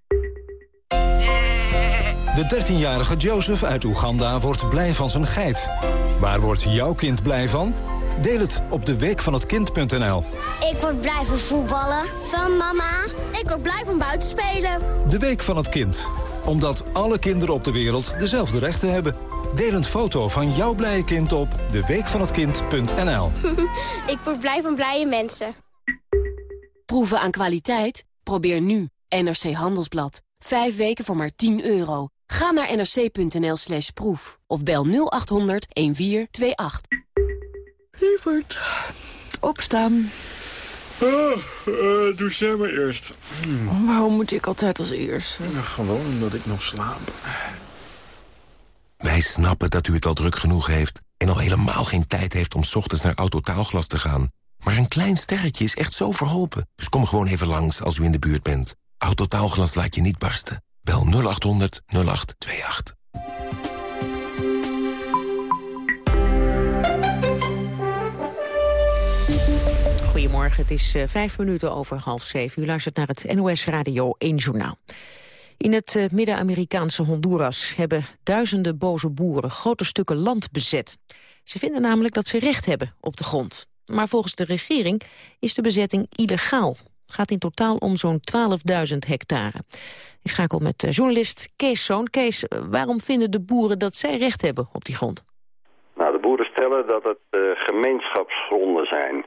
De 13-jarige Joseph uit Oeganda wordt blij van zijn geit. Waar wordt jouw kind blij van? Deel het op de weekvanhetkind.nl. Ik word blij van voetballen. Van mama. Ik word blij van buiten spelen. De Week van het Kind. Omdat alle kinderen op de wereld dezelfde rechten hebben. Deel een foto van jouw blije kind op deweekvanhetkind.nl. ik word blij van blije mensen. Proeven aan kwaliteit? Probeer nu NRC Handelsblad. Vijf weken voor maar 10 euro. Ga naar nrc.nl slash proef of bel 0800 1428. Lieverd, opstaan. Oh, uh, doe jij maar eerst. Oh, waarom moet ik altijd als eerst? Nou, gewoon omdat ik nog slaap. Wij snappen dat u het al druk genoeg heeft... en al helemaal geen tijd heeft om 's ochtends naar Autotaalglas te gaan. Maar een klein sterretje is echt zo verholpen. Dus kom gewoon even langs als u in de buurt bent. Autotaalglas laat je niet barsten. Bel 0800 0828. Goedemorgen, het is uh, vijf minuten over half zeven. U luistert naar het NOS Radio 1 Journaal. In het uh, Midden-Amerikaanse Honduras hebben duizenden boze boeren grote stukken land bezet. Ze vinden namelijk dat ze recht hebben op de grond. Maar volgens de regering is de bezetting illegaal. Het gaat in totaal om zo'n 12.000 hectare. Ik schakel met uh, journalist Kees Zoon. Kees, waarom vinden de boeren dat zij recht hebben op die grond? Nou, de boeren stellen dat het gemeenschapsgronden zijn...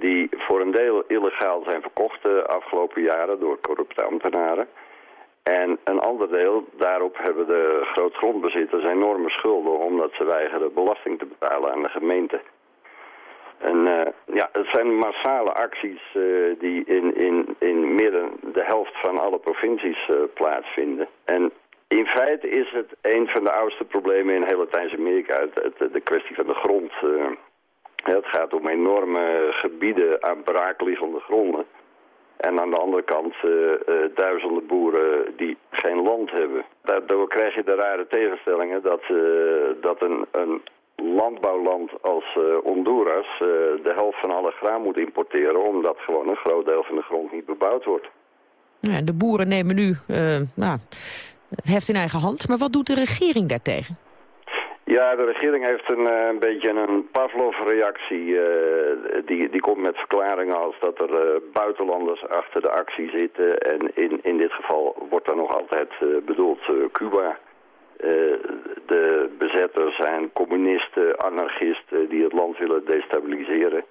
Die voor een deel illegaal zijn verkocht de afgelopen jaren door corrupte ambtenaren. En een ander deel, daarop hebben de grootgrondbezitters enorme schulden... omdat ze weigeren belasting te betalen aan de gemeente. En uh, ja, het zijn massale acties uh, die in, in, in midden de helft van alle provincies plaatsvinden. En in feite is het een van de oudste problemen in heel Latijns-Amerika. De kwestie van de grond... Het gaat om enorme gebieden aan braakliggende gronden. En aan de andere kant duizenden boeren die geen land hebben. Daardoor krijg je de rare tegenstellingen dat, dat een, een landbouwland als Honduras de helft van alle graan moet importeren... omdat gewoon een groot deel van de grond niet bebouwd wordt. Ja, de boeren nemen nu nou, het heft in eigen hand. Maar wat doet de regering daartegen? Ja, de regering heeft een, een beetje een Pavlov-reactie. Uh, die, die komt met verklaringen als dat er uh, buitenlanders achter de actie zitten. En in, in dit geval wordt dan nog altijd uh, bedoeld Cuba. De bezetters zijn communisten, anarchisten die het land willen destabiliseren.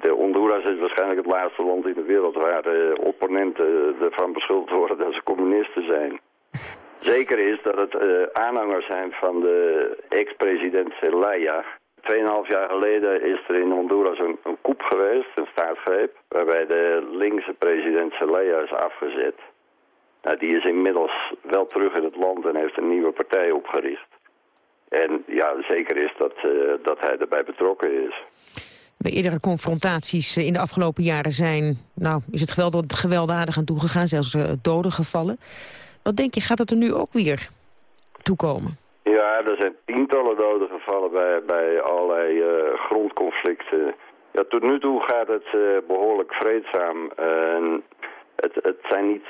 De Honduras is waarschijnlijk het laatste land in de wereld waar opponenten ervan beschuldigd worden dat ze communisten zijn. Zeker is dat het uh, aanhangers zijn van de ex-president Zelaya. Tweeënhalf jaar geleden is er in Honduras een, een coup geweest, een staatsgreep... waarbij de linkse president Zelaya is afgezet. Nou, die is inmiddels wel terug in het land en heeft een nieuwe partij opgericht. En ja, zeker is dat, uh, dat hij erbij betrokken is. Bij eerdere confrontaties in de afgelopen jaren zijn... nou, is het geweld, gewelddadig aan toegegaan, zelfs uh, doden gevallen... Wat denk je, gaat het er nu ook weer toekomen? Ja, er zijn tientallen doden gevallen bij, bij allerlei uh, grondconflicten. Ja, tot nu toe gaat het behoorlijk vreedzaam. Het, het zijn niet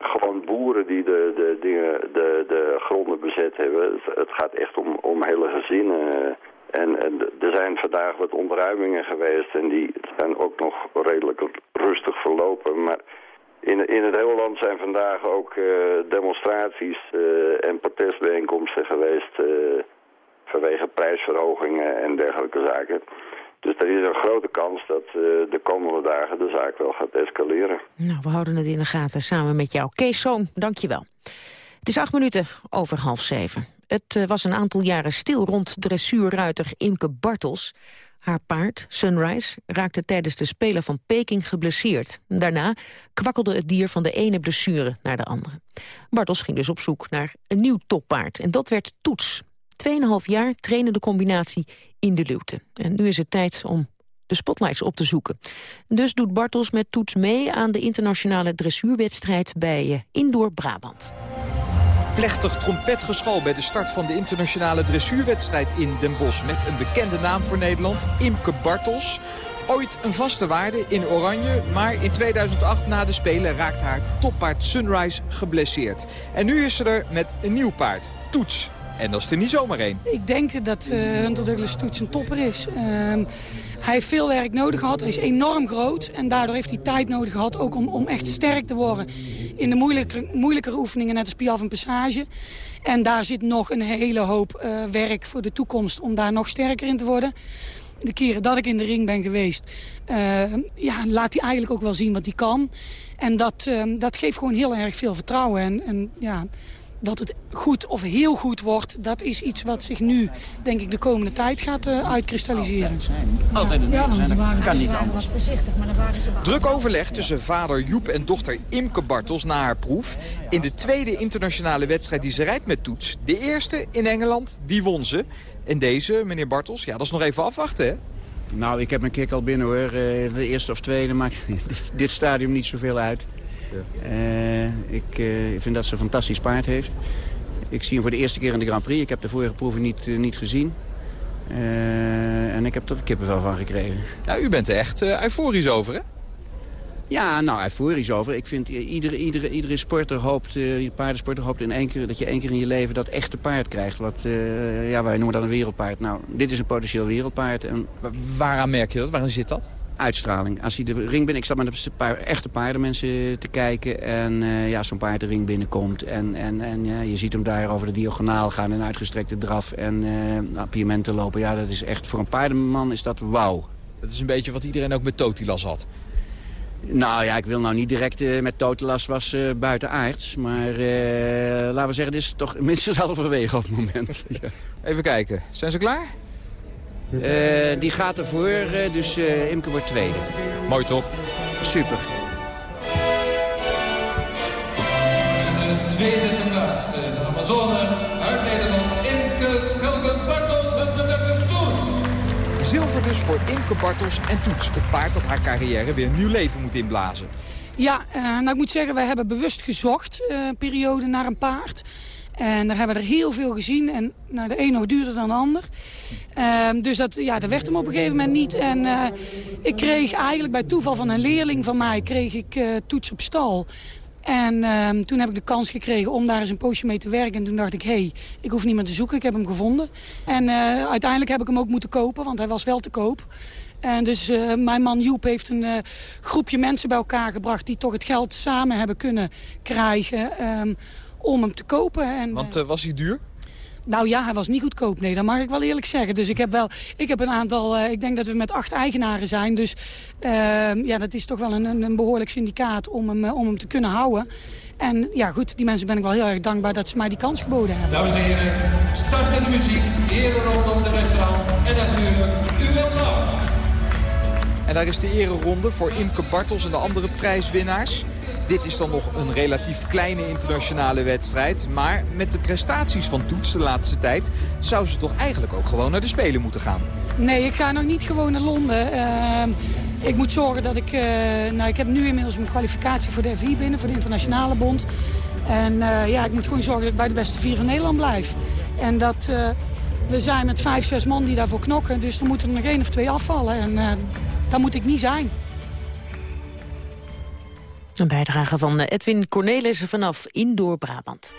gewoon boeren die de, de, dingen, de, de gronden bezet hebben. Het, gaat echt om, om hele gezinnen. En, er zijn vandaag wat ontruimingen geweest en die zijn ook nog redelijk rustig verlopen. Maar in, in het hele land zijn vandaag ook uh, demonstraties uh, en protestbijeenkomsten geweest uh, vanwege prijsverhogingen en dergelijke zaken. Dus er is een grote kans dat de komende dagen de zaak wel gaat escaleren. Nou, we houden het in de gaten samen met jou. Kees Zoon, dank je wel. Het is acht minuten over half zeven. Het was een aantal jaren stil rond dressuurruiter Imke Bartels. Haar paard, Sunrise, raakte tijdens de Spelen van Peking geblesseerd. Daarna kwakkelde het dier van de ene blessure naar de andere. Bartels ging dus op zoek naar een nieuw toppaard. En dat werd Toets. Tweeënhalf jaar trainen de combinatie in de luwte. En nu is het tijd om de spotlights op te zoeken. Dus doet Bartels met Toets mee aan de internationale dressuurwedstrijd bij eh, Indoor Brabant plechtig trompetgeschal bij de start van de internationale dressuurwedstrijd in Den Bosch. Met een bekende naam voor Nederland, Imke Bartels. Ooit een vaste waarde in oranje, maar in 2008 na de Spelen raakt haar toppaard Sunrise geblesseerd. En nu is ze er met een nieuw paard, Toets. En dat is er niet zomaar één. Ik denk dat uh, Hunter Douglas Toets een topper is. Uh, hij heeft veel werk nodig gehad. Hij is enorm groot. En daardoor heeft hij tijd nodig gehad ook om, om echt sterk te worden. In de moeilijkere, moeilijkere oefeningen, net als Piaf en Passage. En daar zit nog een hele hoop uh, werk voor de toekomst om daar nog sterker in te worden. De keren dat ik in de ring ben geweest, uh, ja, laat hij eigenlijk ook wel zien wat hij kan. En dat, uh, dat geeft gewoon heel erg veel vertrouwen. En, en ja, dat het goed of heel goed wordt, dat is iets wat zich nu, denk ik, de komende tijd gaat uh, uitkristalliseren. Altijd een ja, zijn, dat kan niet anders. Druk overleg tussen vader Joep en dochter Imke Bartels na haar proef. In de tweede internationale wedstrijd die ze rijdt met Toets. De eerste in Engeland, die won ze. En deze, meneer Bartels, ja, dat is nog even afwachten, hè? Nou, ik heb mijn kick al binnen, hoor. Eh, de eerste of tweede maakt dit stadium niet zoveel uit. Uh, ik uh, vind dat ze een fantastisch paard heeft. Ik zie hem voor de eerste keer in de Grand Prix. Ik heb de vorige proeven niet, uh, niet gezien. en ik heb er kippenvel van gekregen. Ja, u bent er echt euforisch over, hè? Ja, nou, euforisch over. Ik vind iedere, iedere, iedere sporter hoopt, paardensporter hoopt in één keer, dat je één keer in je leven dat echte paard krijgt. Wat, ja, wij noemen dat een wereldpaard. Nou, dit is een potentieel wereldpaard. En... Waaraan merk je dat? Waarin zit dat? Uitstraling. Als hij de ring binnen... Ik zat met een paar echte paardenmensen te kijken. En uh, ja, zo'n paard de ring binnenkomt. En, en, en ja, je ziet hem daar over de diagonaal gaan. En uitgestrekte draf. En uh, piementen lopen. Ja, dat is echt... Voor een paardenman is dat wauw. Dat is een beetje wat iedereen ook met Totilas had. Nou ja, ik wil nou niet direct uh, met Totilas was uh, buitenaards. Maar uh, laten we zeggen, dit is toch minstens halverwege op het moment. ja. Even kijken. Zijn ze klaar? Die gaat ervoor, dus Imke wordt tweede. Mooi toch? Super. En de tweede geplaatste, de Amazone uit Nederland, Imke Schelkens-Bartels uit de Tours. Zilver dus voor Imke Bartels en Toets. Het paard dat haar carrière weer een nieuw leven moet inblazen. Ja, uh, nou ik moet zeggen, wij hebben bewust gezocht, uh, periode, naar een paard. En daar hebben we er heel veel gezien. En nou, de een nog duurder dan de ander. Uh, dus dat, ja, dat werd hem op een gegeven moment niet. En uh, ik kreeg eigenlijk bij toeval van een leerling van mij... kreeg ik uh, toets op stal. En uh, toen heb ik de kans gekregen om daar eens een poosje mee te werken. En toen dacht ik, hé, hey, ik hoef niet meer te zoeken. Ik heb hem gevonden. En uh, uiteindelijk heb ik hem ook moeten kopen, want hij was wel te koop. En dus mijn man Joep heeft een groepje mensen bij elkaar gebracht... die toch het geld samen hebben kunnen krijgen um, om hem te kopen. En, want was hij duur? Nou ja, hij was niet goedkoop, nee, dat mag ik wel eerlijk zeggen. Dus ik heb wel, ik heb een aantal, uh, ik denk dat we met acht eigenaren zijn. Dus uh, ja, dat is toch wel een, een behoorlijk syndicaat om hem, uh, om hem te kunnen houden. En ja, goed, die mensen ben ik wel heel erg dankbaar dat ze mij die kans geboden hebben. Dames en heren, starten de muziek. Ereronde op de rechterhand. En natuurlijk uw applaus. En daar is de ereronde voor Imke Bartels en de andere prijswinnaars. Dit is dan nog een relatief kleine internationale wedstrijd. Maar met de prestaties van Toets de laatste tijd... zou ze toch eigenlijk ook gewoon naar de Spelen moeten gaan? Nee, ik ga nog niet gewoon naar Londen. Uh, ik moet zorgen dat ik... Uh, nou, ik heb nu inmiddels mijn kwalificatie voor de FI binnen, voor de internationale bond. En uh, ja, ik moet gewoon zorgen dat ik bij de beste vier van Nederland blijf. En dat... we zijn met vijf, zes man die daarvoor knokken. Dus er moeten er nog één of twee afvallen. En dat moet ik niet zijn. Een bijdrage van Edwin Cornelissen vanaf Indoor Brabant.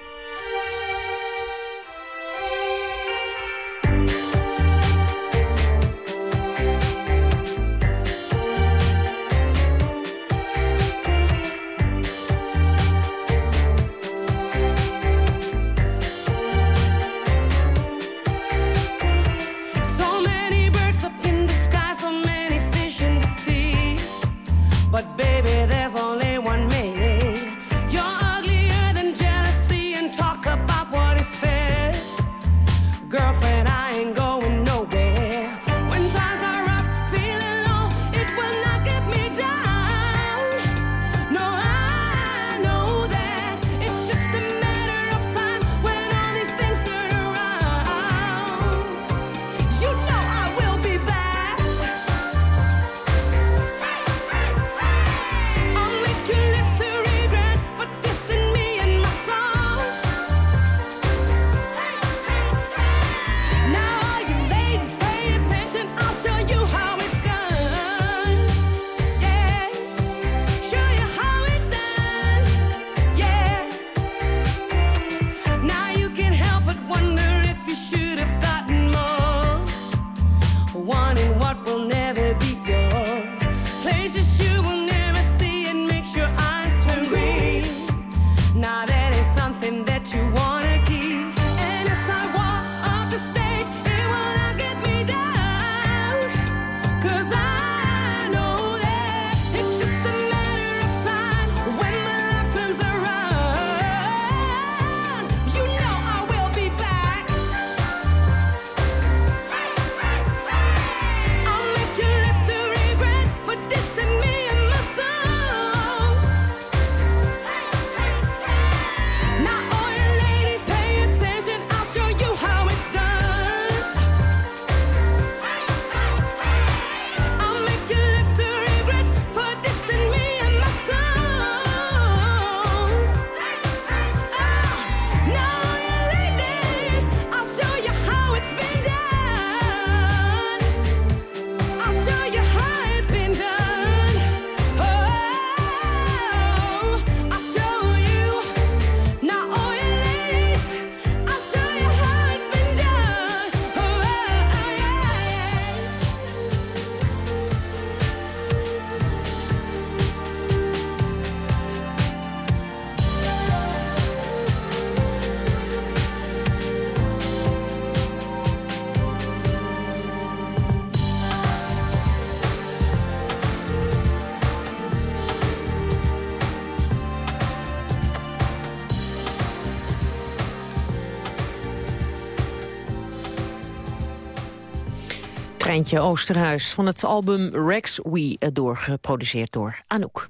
Treintje Oosterhuis van het album Rex We, eh, doorgeproduceerd door Anouk.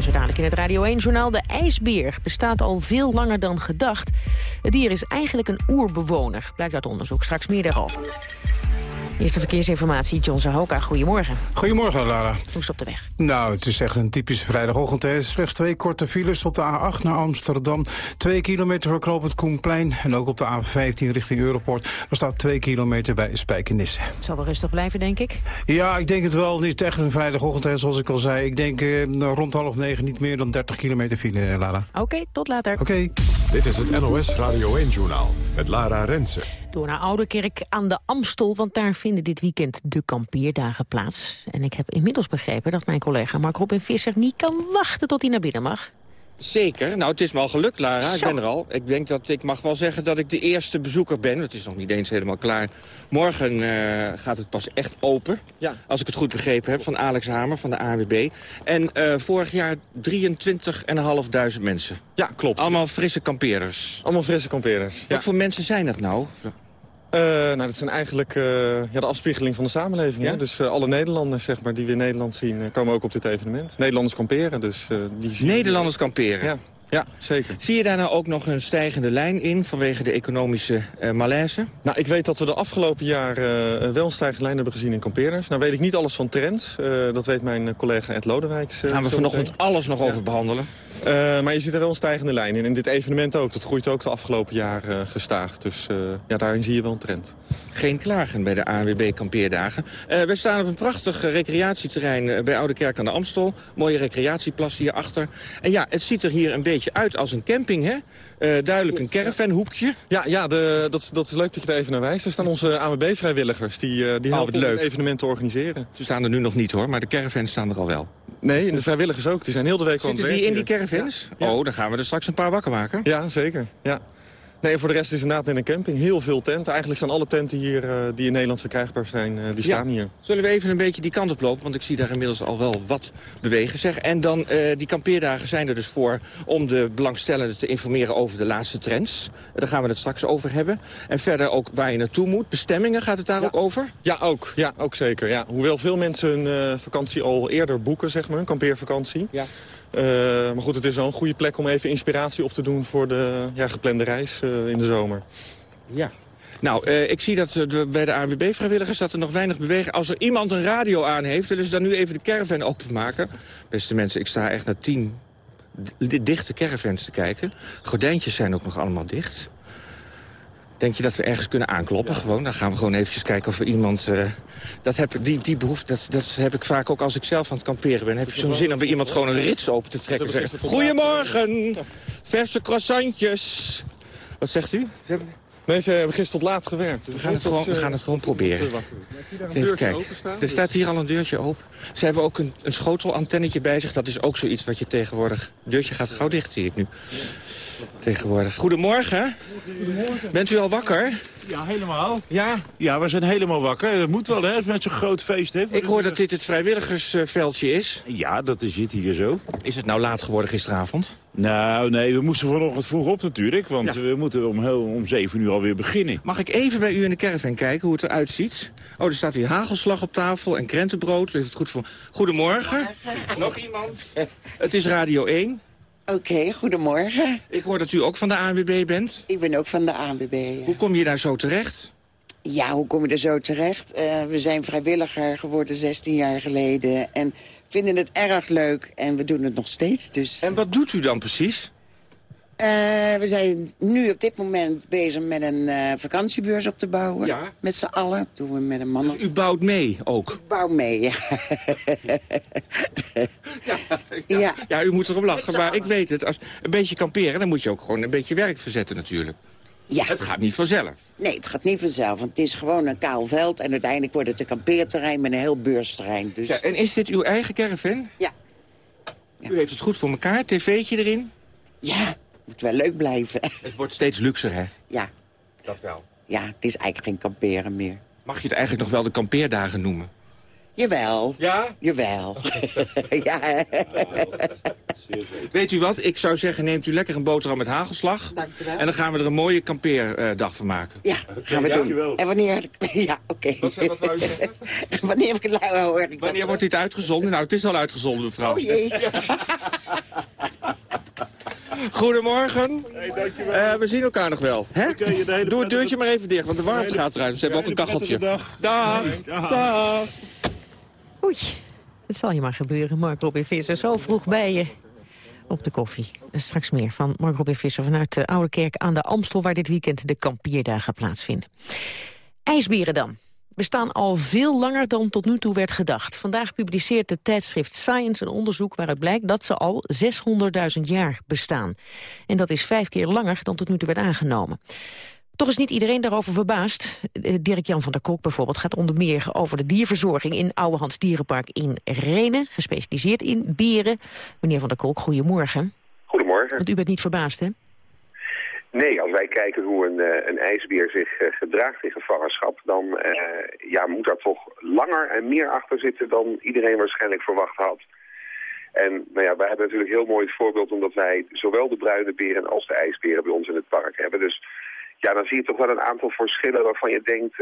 Zo dadelijk in het Radio 1-journaal. De ijsbeer bestaat al veel langer dan gedacht. Het dier is eigenlijk een oerbewoner, blijkt uit onderzoek. Straks meer daarover. Eerste verkeersinformatie, John Zahoka. Goedemorgen. Goedemorgen, Lara. Hoe is het op de weg? Nou, het is echt een typische vrijdagochtend. Hè. Slechts twee korte files op de A8 naar Amsterdam. Twee kilometer voor knooppunt Koenplein. En ook op de A15 richting Europort. Er staat twee kilometer bij Spijkenisse. Zal wel rustig blijven, denk ik. Ja, ik denk het wel. Het is echt een vrijdagochtend, hè, zoals ik al zei. Ik denk eh, rond half negen niet meer dan 30 kilometer file, Lara. Oké, tot later. Oké. Dit is het NOS Radio 1-journaal met Lara Rensen. Door naar Ouderkerk aan de Amstel, want daar vinden dit weekend de kampeerdagen plaats. En ik heb inmiddels begrepen dat mijn collega Mark Robin Visser niet kan wachten tot hij naar binnen mag. Zeker. Nou, het is me al gelukt, Lara. Ik ben er al. Ik denk dat ik mag wel zeggen dat ik de eerste bezoeker ben. Het is nog niet eens helemaal klaar. Morgen eh, gaat het pas echt open. Ja. Als ik het goed begrepen heb, van Alex Hamer van de AWB. En eh, vorig jaar 23.500 mensen. Ja, klopt. Allemaal frisse kamperers. Allemaal frisse kamperers. Ja. Wat voor mensen zijn dat nou? Uh, nou, dat zijn eigenlijk uh, ja, de afspiegeling van de samenleving. Ja? Hè? Dus uh, alle Nederlanders zeg maar, die we in Nederland zien, komen ook op dit evenement. Nederlanders kamperen. Dus, die zien Nederlanders kamperen? Ja. Ja, zeker. Zie je daar nou ook nog een stijgende lijn in vanwege de economische uh, malaise? Nou, ik weet dat we de afgelopen jaar uh, wel een stijgende lijn hebben gezien in kampeerders. Nou weet ik niet alles van trends. Uh, dat weet mijn collega Ed Lodewijks. Gaan we vanochtend alles nog over behandelen? Maar je ziet er wel een stijgende lijn in. En dit evenement ook. Dat groeit ook de afgelopen jaar gestaag. Dus ja, daarin zie je wel een trend. Geen klagen bij de ANWB kampeerdagen. we staan op een prachtig recreatieterrein bij Oude Kerk aan de Amstel. Mooie recreatieplas hierachter. En ja, het ziet er hier een beetje uit als een camping, hè? Duidelijk een caravanhoekje. Ja, ja de, dat, dat is leuk dat je er even naar wijst. Er staan onze ANWB-vrijwilligers. Die, die helpen oh, leuk. evenement te organiseren. Ze staan er nu nog niet, hoor. Maar de caravans staan er al wel. Nee, en de vrijwilligers ook. Die zijn heel de week al aan het die in die caravans? Ja. Oh, dan gaan we er straks een paar wakker maken. Ja, zeker. Ja. Nee, voor de rest is het inderdaad net een camping. Heel veel tenten. Eigenlijk zijn alle tenten hier uh, die in Nederland verkrijgbaar zijn, uh, die staan ja. hier. Zullen we even een beetje die kant op lopen? Want ik zie daar inmiddels al wel wat bewegen. Zeg. En dan, uh, die kampeerdagen zijn er dus voor om de belangstellenden te informeren over de laatste trends. Daar gaan we het straks over hebben. En verder ook waar je naartoe moet. Bestemmingen, gaat het daar ja. ook over? Ja, ook. Ja, ook zeker. Ja. Hoewel veel mensen hun vakantie al eerder boeken, zeg maar, een kampeervakantie. Ja. Uh, maar goed, het is wel een goede plek om even inspiratie op te doen voor de ja, geplande reis uh, in de zomer. Ja. Nou, uh, ik zie dat bij de ANWB-vrijwilligers dat er nog weinig bewegen. Als er iemand een radio aan heeft, willen ze dan nu even de caravan openmaken. Beste mensen, ik sta echt naar tien dichte caravans te kijken. Gordijntjes zijn ook nog allemaal dicht. Denk je dat we ergens kunnen aankloppen? Gewoon? Dan gaan we gewoon eventjes kijken of er iemand... Uh, dat heb, die, die behoefte, dat, dat heb ik vaak ook als ik zelf aan het kamperen ben. Heb je zo'n zin om bij iemand gewoon een rits open te trekken en zeggen... Goedemorgen, verse croissantjes. Wat zegt u? Nee, ze hebben gisteren tot laat gewerkt. We gaan het gewoon, we gaan het gewoon proberen. Even kijken. Er staat hier al een deurtje open. Ze hebben ook een, een schotelantennetje bij zich. Dat is ook zoiets wat je tegenwoordig... Het deurtje gaat gauw dicht, zie ik nu. Tegenwoordig. Goedemorgen. Goedemorgen. Bent u al wakker? Ja, helemaal. Ja? Ja, we zijn helemaal wakker. Dat moet wel, hè, met zo'n groot feest. Hè, Ik hoor dat dit het vrijwilligersveldje is. Ja, dat is het hier zo. Is het nou laat geworden gisteravond? Nou, nee, we moesten vanochtend vroeg op natuurlijk. Want ja. we moeten om, om 7 uur alweer beginnen. Mag ik even bij u in de caravan kijken hoe het eruit ziet? Oh, er staat hier hagelslag op tafel en krentenbrood. U heeft het goed voor... Goedemorgen. Nog iemand? Het is Radio 1. Oké, okay, goedemorgen. Ik hoor dat u ook van de ANWB bent. Ik ben ook van de ANWB. Ja. Hoe kom je daar zo terecht? Ja, hoe kom je er zo terecht? Uh, we zijn vrijwilliger geworden 16 jaar geleden. En vinden het erg leuk en we doen het nog steeds. Dus... En wat doet u dan precies? Uh, we zijn nu op dit moment bezig met een uh, vakantiebeurs op te bouwen. Ja. Met z'n allen. Dat doen we met een man. Dus u bouwt mee ook? Ik bouw mee, ja. ja, ja, ja. ja, u moet erop lachen, maar ik weet het. Als een beetje kamperen, dan moet je ook gewoon een beetje werk verzetten natuurlijk. Ja. Het gaat niet vanzelf. Nee, het gaat niet vanzelf. Want het is gewoon een kaal veld. En uiteindelijk wordt het een kampeerterrein met een heel beursterrein. Dus... Ja, en is dit uw eigen caravan? Ja. ja. U heeft het goed voor elkaar, tv'tje erin? Ja, moet wel leuk blijven. Het wordt steeds luxer, hè? Ja. Dat wel. Ja, het is eigenlijk geen kamperen meer. Mag je het eigenlijk nog wel de kampeerdagen noemen? Jawel. Ja? Jawel. ja. Weet u wat? Ik zou zeggen, neemt u lekker een boterham met hagelslag. Dank u wel. En dan gaan we er een mooie kampeerdag van maken. Ja, gaan we doen. En wanneer... Ja, oké. Wat, wat wou u zeggen? wanneer heb ik het hoor ik dat Wanneer wordt dit uitgezonden? Nou, het is al uitgezonden, mevrouw. Oh jee. Goedemorgen. Eh, we zien elkaar nog wel. Hè? Doe het prettige- deurtje maar even dicht, want de warmte gaat eruit. Ze hebben ook een kacheltje. Dag. Dag. Dag. Oei, het zal je maar gebeuren, Mark Robin Visser. Zo vroeg bij je op de koffie. En straks meer van Mark Robin Visser vanuit de Oude Kerk aan de Amstel... waar dit weekend de kampierdagen plaatsvinden. IJsberen dan. Bestaan al veel langer dan tot nu toe werd gedacht. Vandaag publiceert het tijdschrift Science een onderzoek waaruit blijkt dat ze al 600.000 jaar bestaan. En dat is vijf keer langer dan tot nu toe werd aangenomen. Toch is niet iedereen daarover verbaasd. Eh, Dirk-Jan van der Kolk bijvoorbeeld gaat onder meer over de dierverzorging in Ouwehands Dierenpark in Renen, gespecialiseerd in beren. Meneer van der Kolk, goedemorgen. Goedemorgen. Want u bent niet verbaasd, hè? Nee, als wij kijken hoe een, eh, een ijsbeer zich eh, gedraagt in gevangenschap... dan eh, ja, moet daar toch langer en meer achter zitten dan iedereen waarschijnlijk verwacht had. En nou ja, wij hebben natuurlijk heel mooi het voorbeeld... omdat wij zowel de bruine beren als de ijsberen bij ons in het park hebben. Dus ja, dan zie je toch wel een aantal verschillen waarvan je denkt...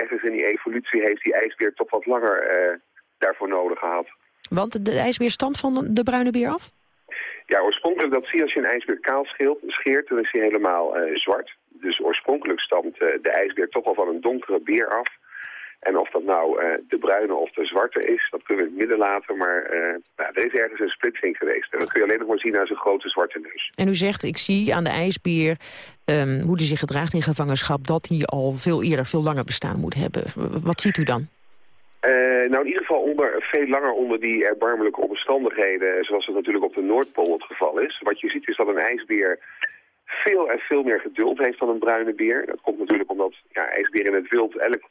ergens in die evolutie heeft die ijsbeer toch wat langer daarvoor nodig gehad. Want de ijsbeer stamt van de bruine beer af? Ja, oorspronkelijk, dat zie je als je een ijsbeer kaal scheelt, scheert, dan is hij helemaal eh, zwart. Dus oorspronkelijk stamt eh, de ijsbeer toch al van een donkere beer af. En of dat nou eh, de bruine of de zwarte is, dat kunnen we in het midden laten. Maar nou, er is ergens een splitsing geweest. En dat kun je alleen nog maar zien aan zijn grote zwarte neus. En u zegt, ik zie aan de ijsbeer ehm, hoe die zich gedraagt in gevangenschap... dat hij al veel eerder, veel langer bestaan moet hebben. Wat ziet u dan? Eh, nou, in ieder geval onder, veel langer onder die erbarmelijke omstandigheden, zoals het natuurlijk op de Noordpool het geval is. Wat je ziet is dat een ijsbeer veel en veel meer geduld heeft dan een bruine beer. Dat komt natuurlijk omdat ja, ijsberen in het wild elk,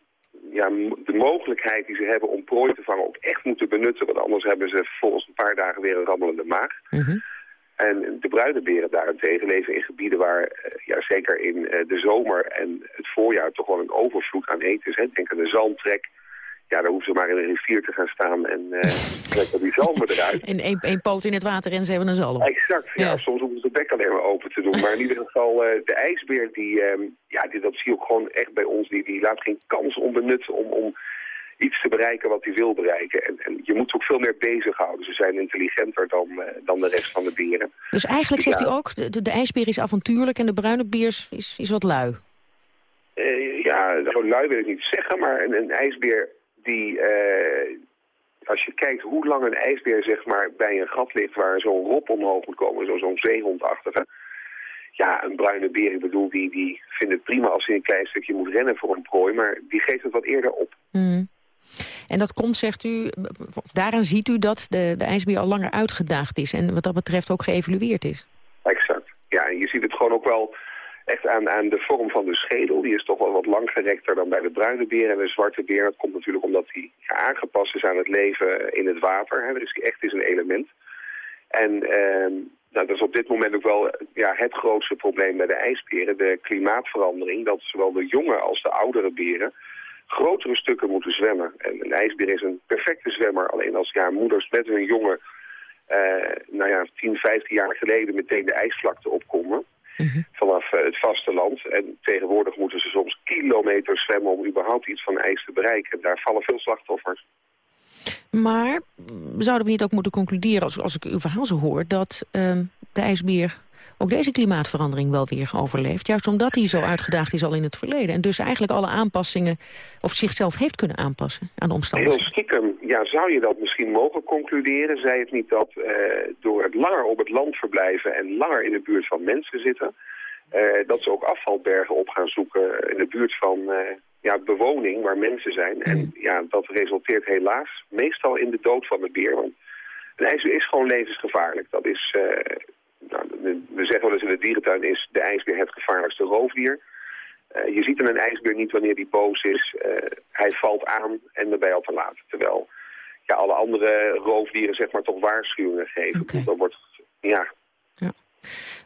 ja, de mogelijkheid die ze hebben om prooi te vangen ook echt moeten benutten. Want anders hebben ze volgens een paar dagen weer een rammelende maag. En de bruine beren daarentegen leven in gebieden waar, eh, ja, zeker in eh, de zomer en het voorjaar, toch wel een overvloed aan eten is. Hè. Denk aan de zalmtrek. Ja, daar hoeven ze maar in een rivier te gaan staan en eh trekken die zalmen eruit. En één, één poot in het water en ze hebben een zalm. Exact, ja. Soms hoeven ze de bek alleen maar open te doen. Maar in ieder geval, eh, de ijsbeer, die, ehm, ja, die, dat zie je ook gewoon echt bij ons. Die, die laat geen kans onbenutten om, om iets te bereiken wat hij wil bereiken. En, en je moet ze ook veel meer bezighouden. Ze zijn intelligenter dan, eh, dan de rest van de beren. Dus eigenlijk zegt Ja. u ook, de, de, de ijsbeer is avontuurlijk en de bruine beer is, is, wat lui. Ja, zo lui wil ik niet zeggen, maar een, een ijsbeer die... eh, als je kijkt hoe lang een ijsbeer zeg maar, bij een gat ligt waar zo'n rob omhoog moet komen, zo- zo'n zeehondachtige. Ja, een bruine beer, ik bedoel, die, die vindt het prima als hij een klein stukje moet rennen voor een prooi, maar die geeft het wat eerder op. Mm. En dat komt, zegt u, of daaraan ziet u dat de, de ijsbeer al langer uitgedaagd is... en wat dat betreft ook geëvalueerd is. Exact. Ja, en je ziet het gewoon ook wel echt aan, de vorm van de schedel. Die is toch wel wat langgerekter dan bij de bruine beer en de zwarte beer. Dat komt natuurlijk omdat die aangepast is aan het leven in het water. Hè. Dus echt is een element. En ehm, nou, dat is op dit moment ook wel ja, het grootste probleem bij de ijsberen. De klimaatverandering, dat zowel de jonge als de oudere beren grotere stukken moeten zwemmen. En een ijsbeer is een perfecte zwemmer. Alleen als ja, moeders met hun jongen eh, nou ja, 10, 15 jaar geleden meteen de ijsvlakte opkomen. Vanaf eh, het vasteland. En tegenwoordig moeten ze soms kilometers zwemmen om überhaupt iets van ijs te bereiken. En daar vallen veel slachtoffers. Maar mm, zouden we niet ook moeten concluderen, als, als ik uw verhaal zo hoor... dat ehm, de ijsbeer ook deze klimaatverandering wel weer overleeft? Juist omdat hij zo uitgedaagd is al in het verleden. En dus eigenlijk alle aanpassingen, of zichzelf heeft kunnen aanpassen aan de Heel omstandigheden. stiekem ja, zou je dat misschien mogen concluderen. Zij het niet dat eh, door het langer op het land verblijven en langer in de buurt van mensen zitten... eh, dat ze ook afvalbergen op gaan zoeken in de buurt van eh, ja, bewoning waar mensen zijn. En ja, dat resulteert helaas meestal in de dood van de beer. Want een ijsbeer is gewoon levensgevaarlijk. Dat is, nou, we zeggen wel eens in de dierentuin is de ijsbeer het gevaarlijkste roofdier. Eh, je ziet in een ijsbeer niet wanneer die boos is. Eh, hij valt aan en daarbij al te laat. Terwijl ja, alle andere roofdieren zeg maar toch waarschuwingen geven. Dus dat wordt, ja,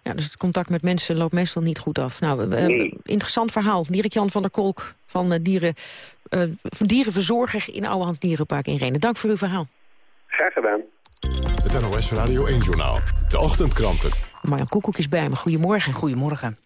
Ja, dus het contact met mensen loopt meestal niet goed af. Nou, we- interessant verhaal. Dirk-Jan van der Kolk van, eh, dieren, van dierenverzorger in Ouwehands Dierenpark in Renen. Dank voor uw verhaal. graag gedaan. Het NOS Radio 1-journaal. De ochtendkranten. Marjan Koekoek is bij me. Goedemorgen. Goedemorgen.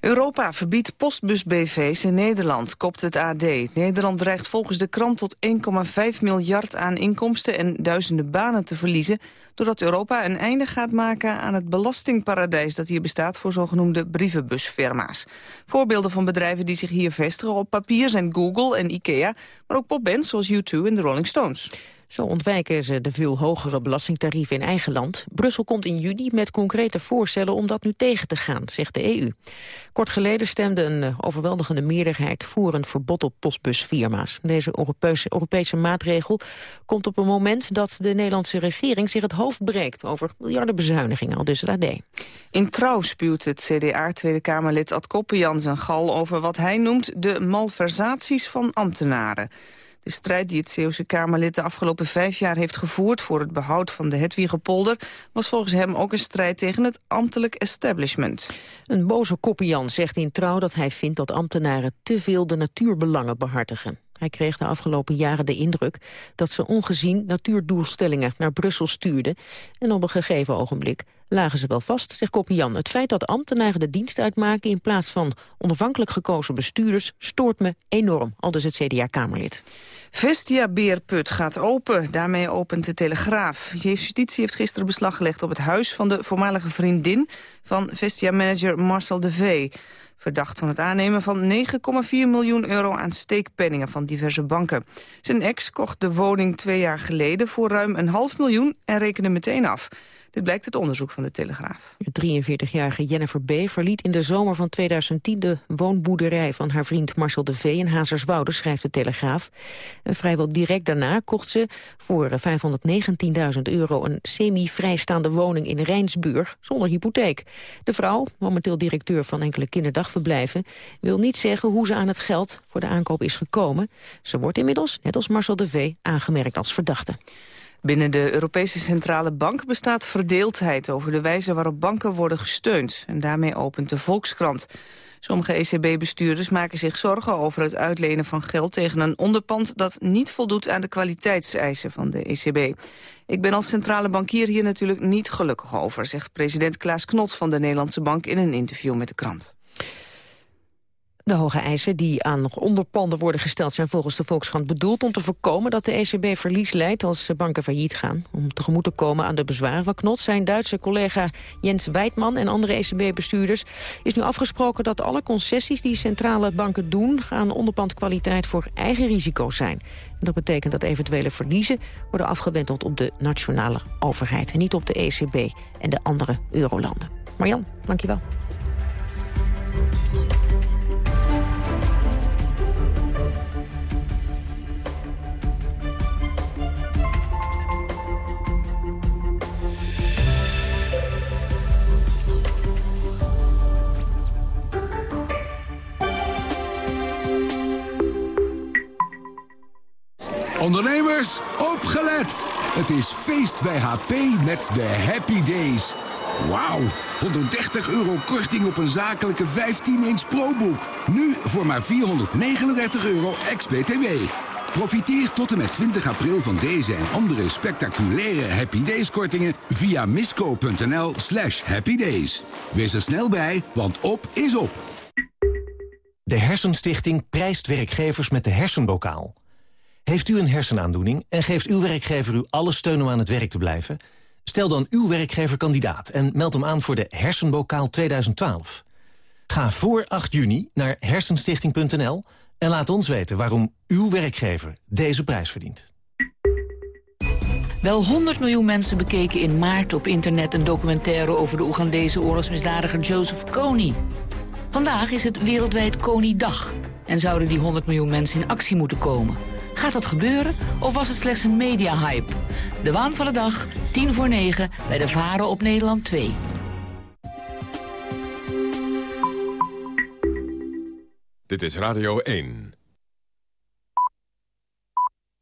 Europa verbiedt postbus-BV's in Nederland, kopt het AD. Nederland dreigt volgens de krant tot 1,5 miljard aan inkomsten en duizenden banen te verliezen, doordat Europa een einde gaat maken aan het belastingparadijs dat hier bestaat voor zogenoemde brievenbusfirma's. Voorbeelden van bedrijven die zich hier vestigen op papier zijn Google en Ikea, maar ook popbands zoals U2 en de Rolling Stones. Zo ontwijken ze de veel hogere belastingtarieven in eigen land. Brussel komt in juni met concrete voorstellen om dat nu tegen te gaan, zegt de EU. Kort geleden stemde een overweldigende meerderheid voor een verbod op postbusfirma's. Deze Europese, maatregel komt op een moment dat de Nederlandse regering zich het hoofd breekt over miljarden bezuinigingen, al dus het. In trouw spuwt het CDA-Tweede Kamerlid Ad Koppenjan zijn gal over wat hij noemt de malversaties van ambtenaren. De strijd die het Zeeuwse Kamerlid de afgelopen vijf jaar heeft gevoerd... voor het behoud van de Hedwiegepolder... was volgens hem ook een strijd tegen het ambtelijk establishment. Een boze koppian zegt in Trouw dat hij vindt dat ambtenaren... te veel de natuurbelangen behartigen. Hij kreeg de afgelopen jaren de indruk dat ze ongezien natuurdoelstellingen naar Brussel stuurden. En op een gegeven ogenblik lagen ze wel vast, zegt Koppian. Het feit dat ambtenaren de dienst uitmaken in plaats van onafhankelijk gekozen bestuurders stoort me enorm, aldus het CDA-Kamerlid. Vestia Beerput gaat open. Daarmee opent de Telegraaf. Justitie heeft gisteren beslag gelegd op het huis van de voormalige vriendin van Vestia-manager Marcel de V. Verdacht van het aannemen van 9,4 miljoen euro aan steekpenningen van diverse banken. Zijn ex kocht de woning twee jaar geleden voor ruim een half miljoen en rekende meteen af. Dit blijkt het onderzoek van de Telegraaf. De 43-jarige Jennifer B. verliet in de zomer van 2010 de woonboerderij van haar vriend Marcel de V. in Hazerswoude, schrijft de Telegraaf. En vrijwel direct daarna kocht ze voor 519.000 euro een semi-vrijstaande woning in Rijnsburg zonder hypotheek. De vrouw, momenteel directeur van enkele kinderdagverblijven, wil niet zeggen hoe ze aan het geld voor de aankoop is gekomen. Ze wordt inmiddels, net als Marcel de V., aangemerkt als verdachte. Binnen de Europese Centrale Bank bestaat verdeeldheid over de wijze waarop banken worden gesteund. En daarmee opent de Volkskrant. Sommige ECB-bestuurders maken zich zorgen over het uitlenen van geld tegen een onderpand dat niet voldoet aan de kwaliteitseisen van de ECB. Ik ben als centrale bankier hier natuurlijk niet gelukkig over, zegt president Klaas Knot van de Nederlandse Bank in een interview met de krant. De hoge eisen die aan onderpanden worden gesteld zijn volgens de Volkskrant bedoeld om te voorkomen dat de ECB verlies leidt als banken failliet gaan. Om tegemoet te komen aan de bezwaren van Knot zijn Duitse collega Jens Weidman en andere ECB-bestuurders is nu afgesproken dat alle concessies die centrale banken doen aan onderpandkwaliteit voor eigen risico's zijn. Dat betekent dat eventuele verliezen worden afgewenteld op de nationale overheid en niet op de ECB en de andere eurolanden. Marjan, dankjewel. Ondernemers, opgelet! Het is feest bij HP met de Happy Days. Wauw, 130 euro korting op een zakelijke 15-inch ProBook. Nu voor maar 439 euro ex-BTW. Profiteer tot en met 20 april van deze en andere spectaculaire Happy Days kortingen via misco.nl slash happydays. Wees er snel bij, want op is op. De Hersenstichting prijst werkgevers met de hersenbokaal. Heeft u een hersenaandoening en geeft uw werkgever u alle steun om aan het werk te blijven? Stel dan uw werkgever kandidaat en meld hem aan voor de Hersenbokaal 2012. Ga voor 8 juni naar hersenstichting.nl en laat ons weten waarom uw werkgever deze prijs verdient. Wel 100 miljoen mensen bekeken in maart op internet een documentaire over de Oegandese oorlogsmisdadiger Joseph Kony. Vandaag is het wereldwijd Kony-dag en zouden die 100 miljoen mensen in actie moeten komen. Gaat dat gebeuren of was het slechts een media-hype? De waan van de dag, 10 voor 9, bij de Varen op Nederland 2. Dit is Radio 1.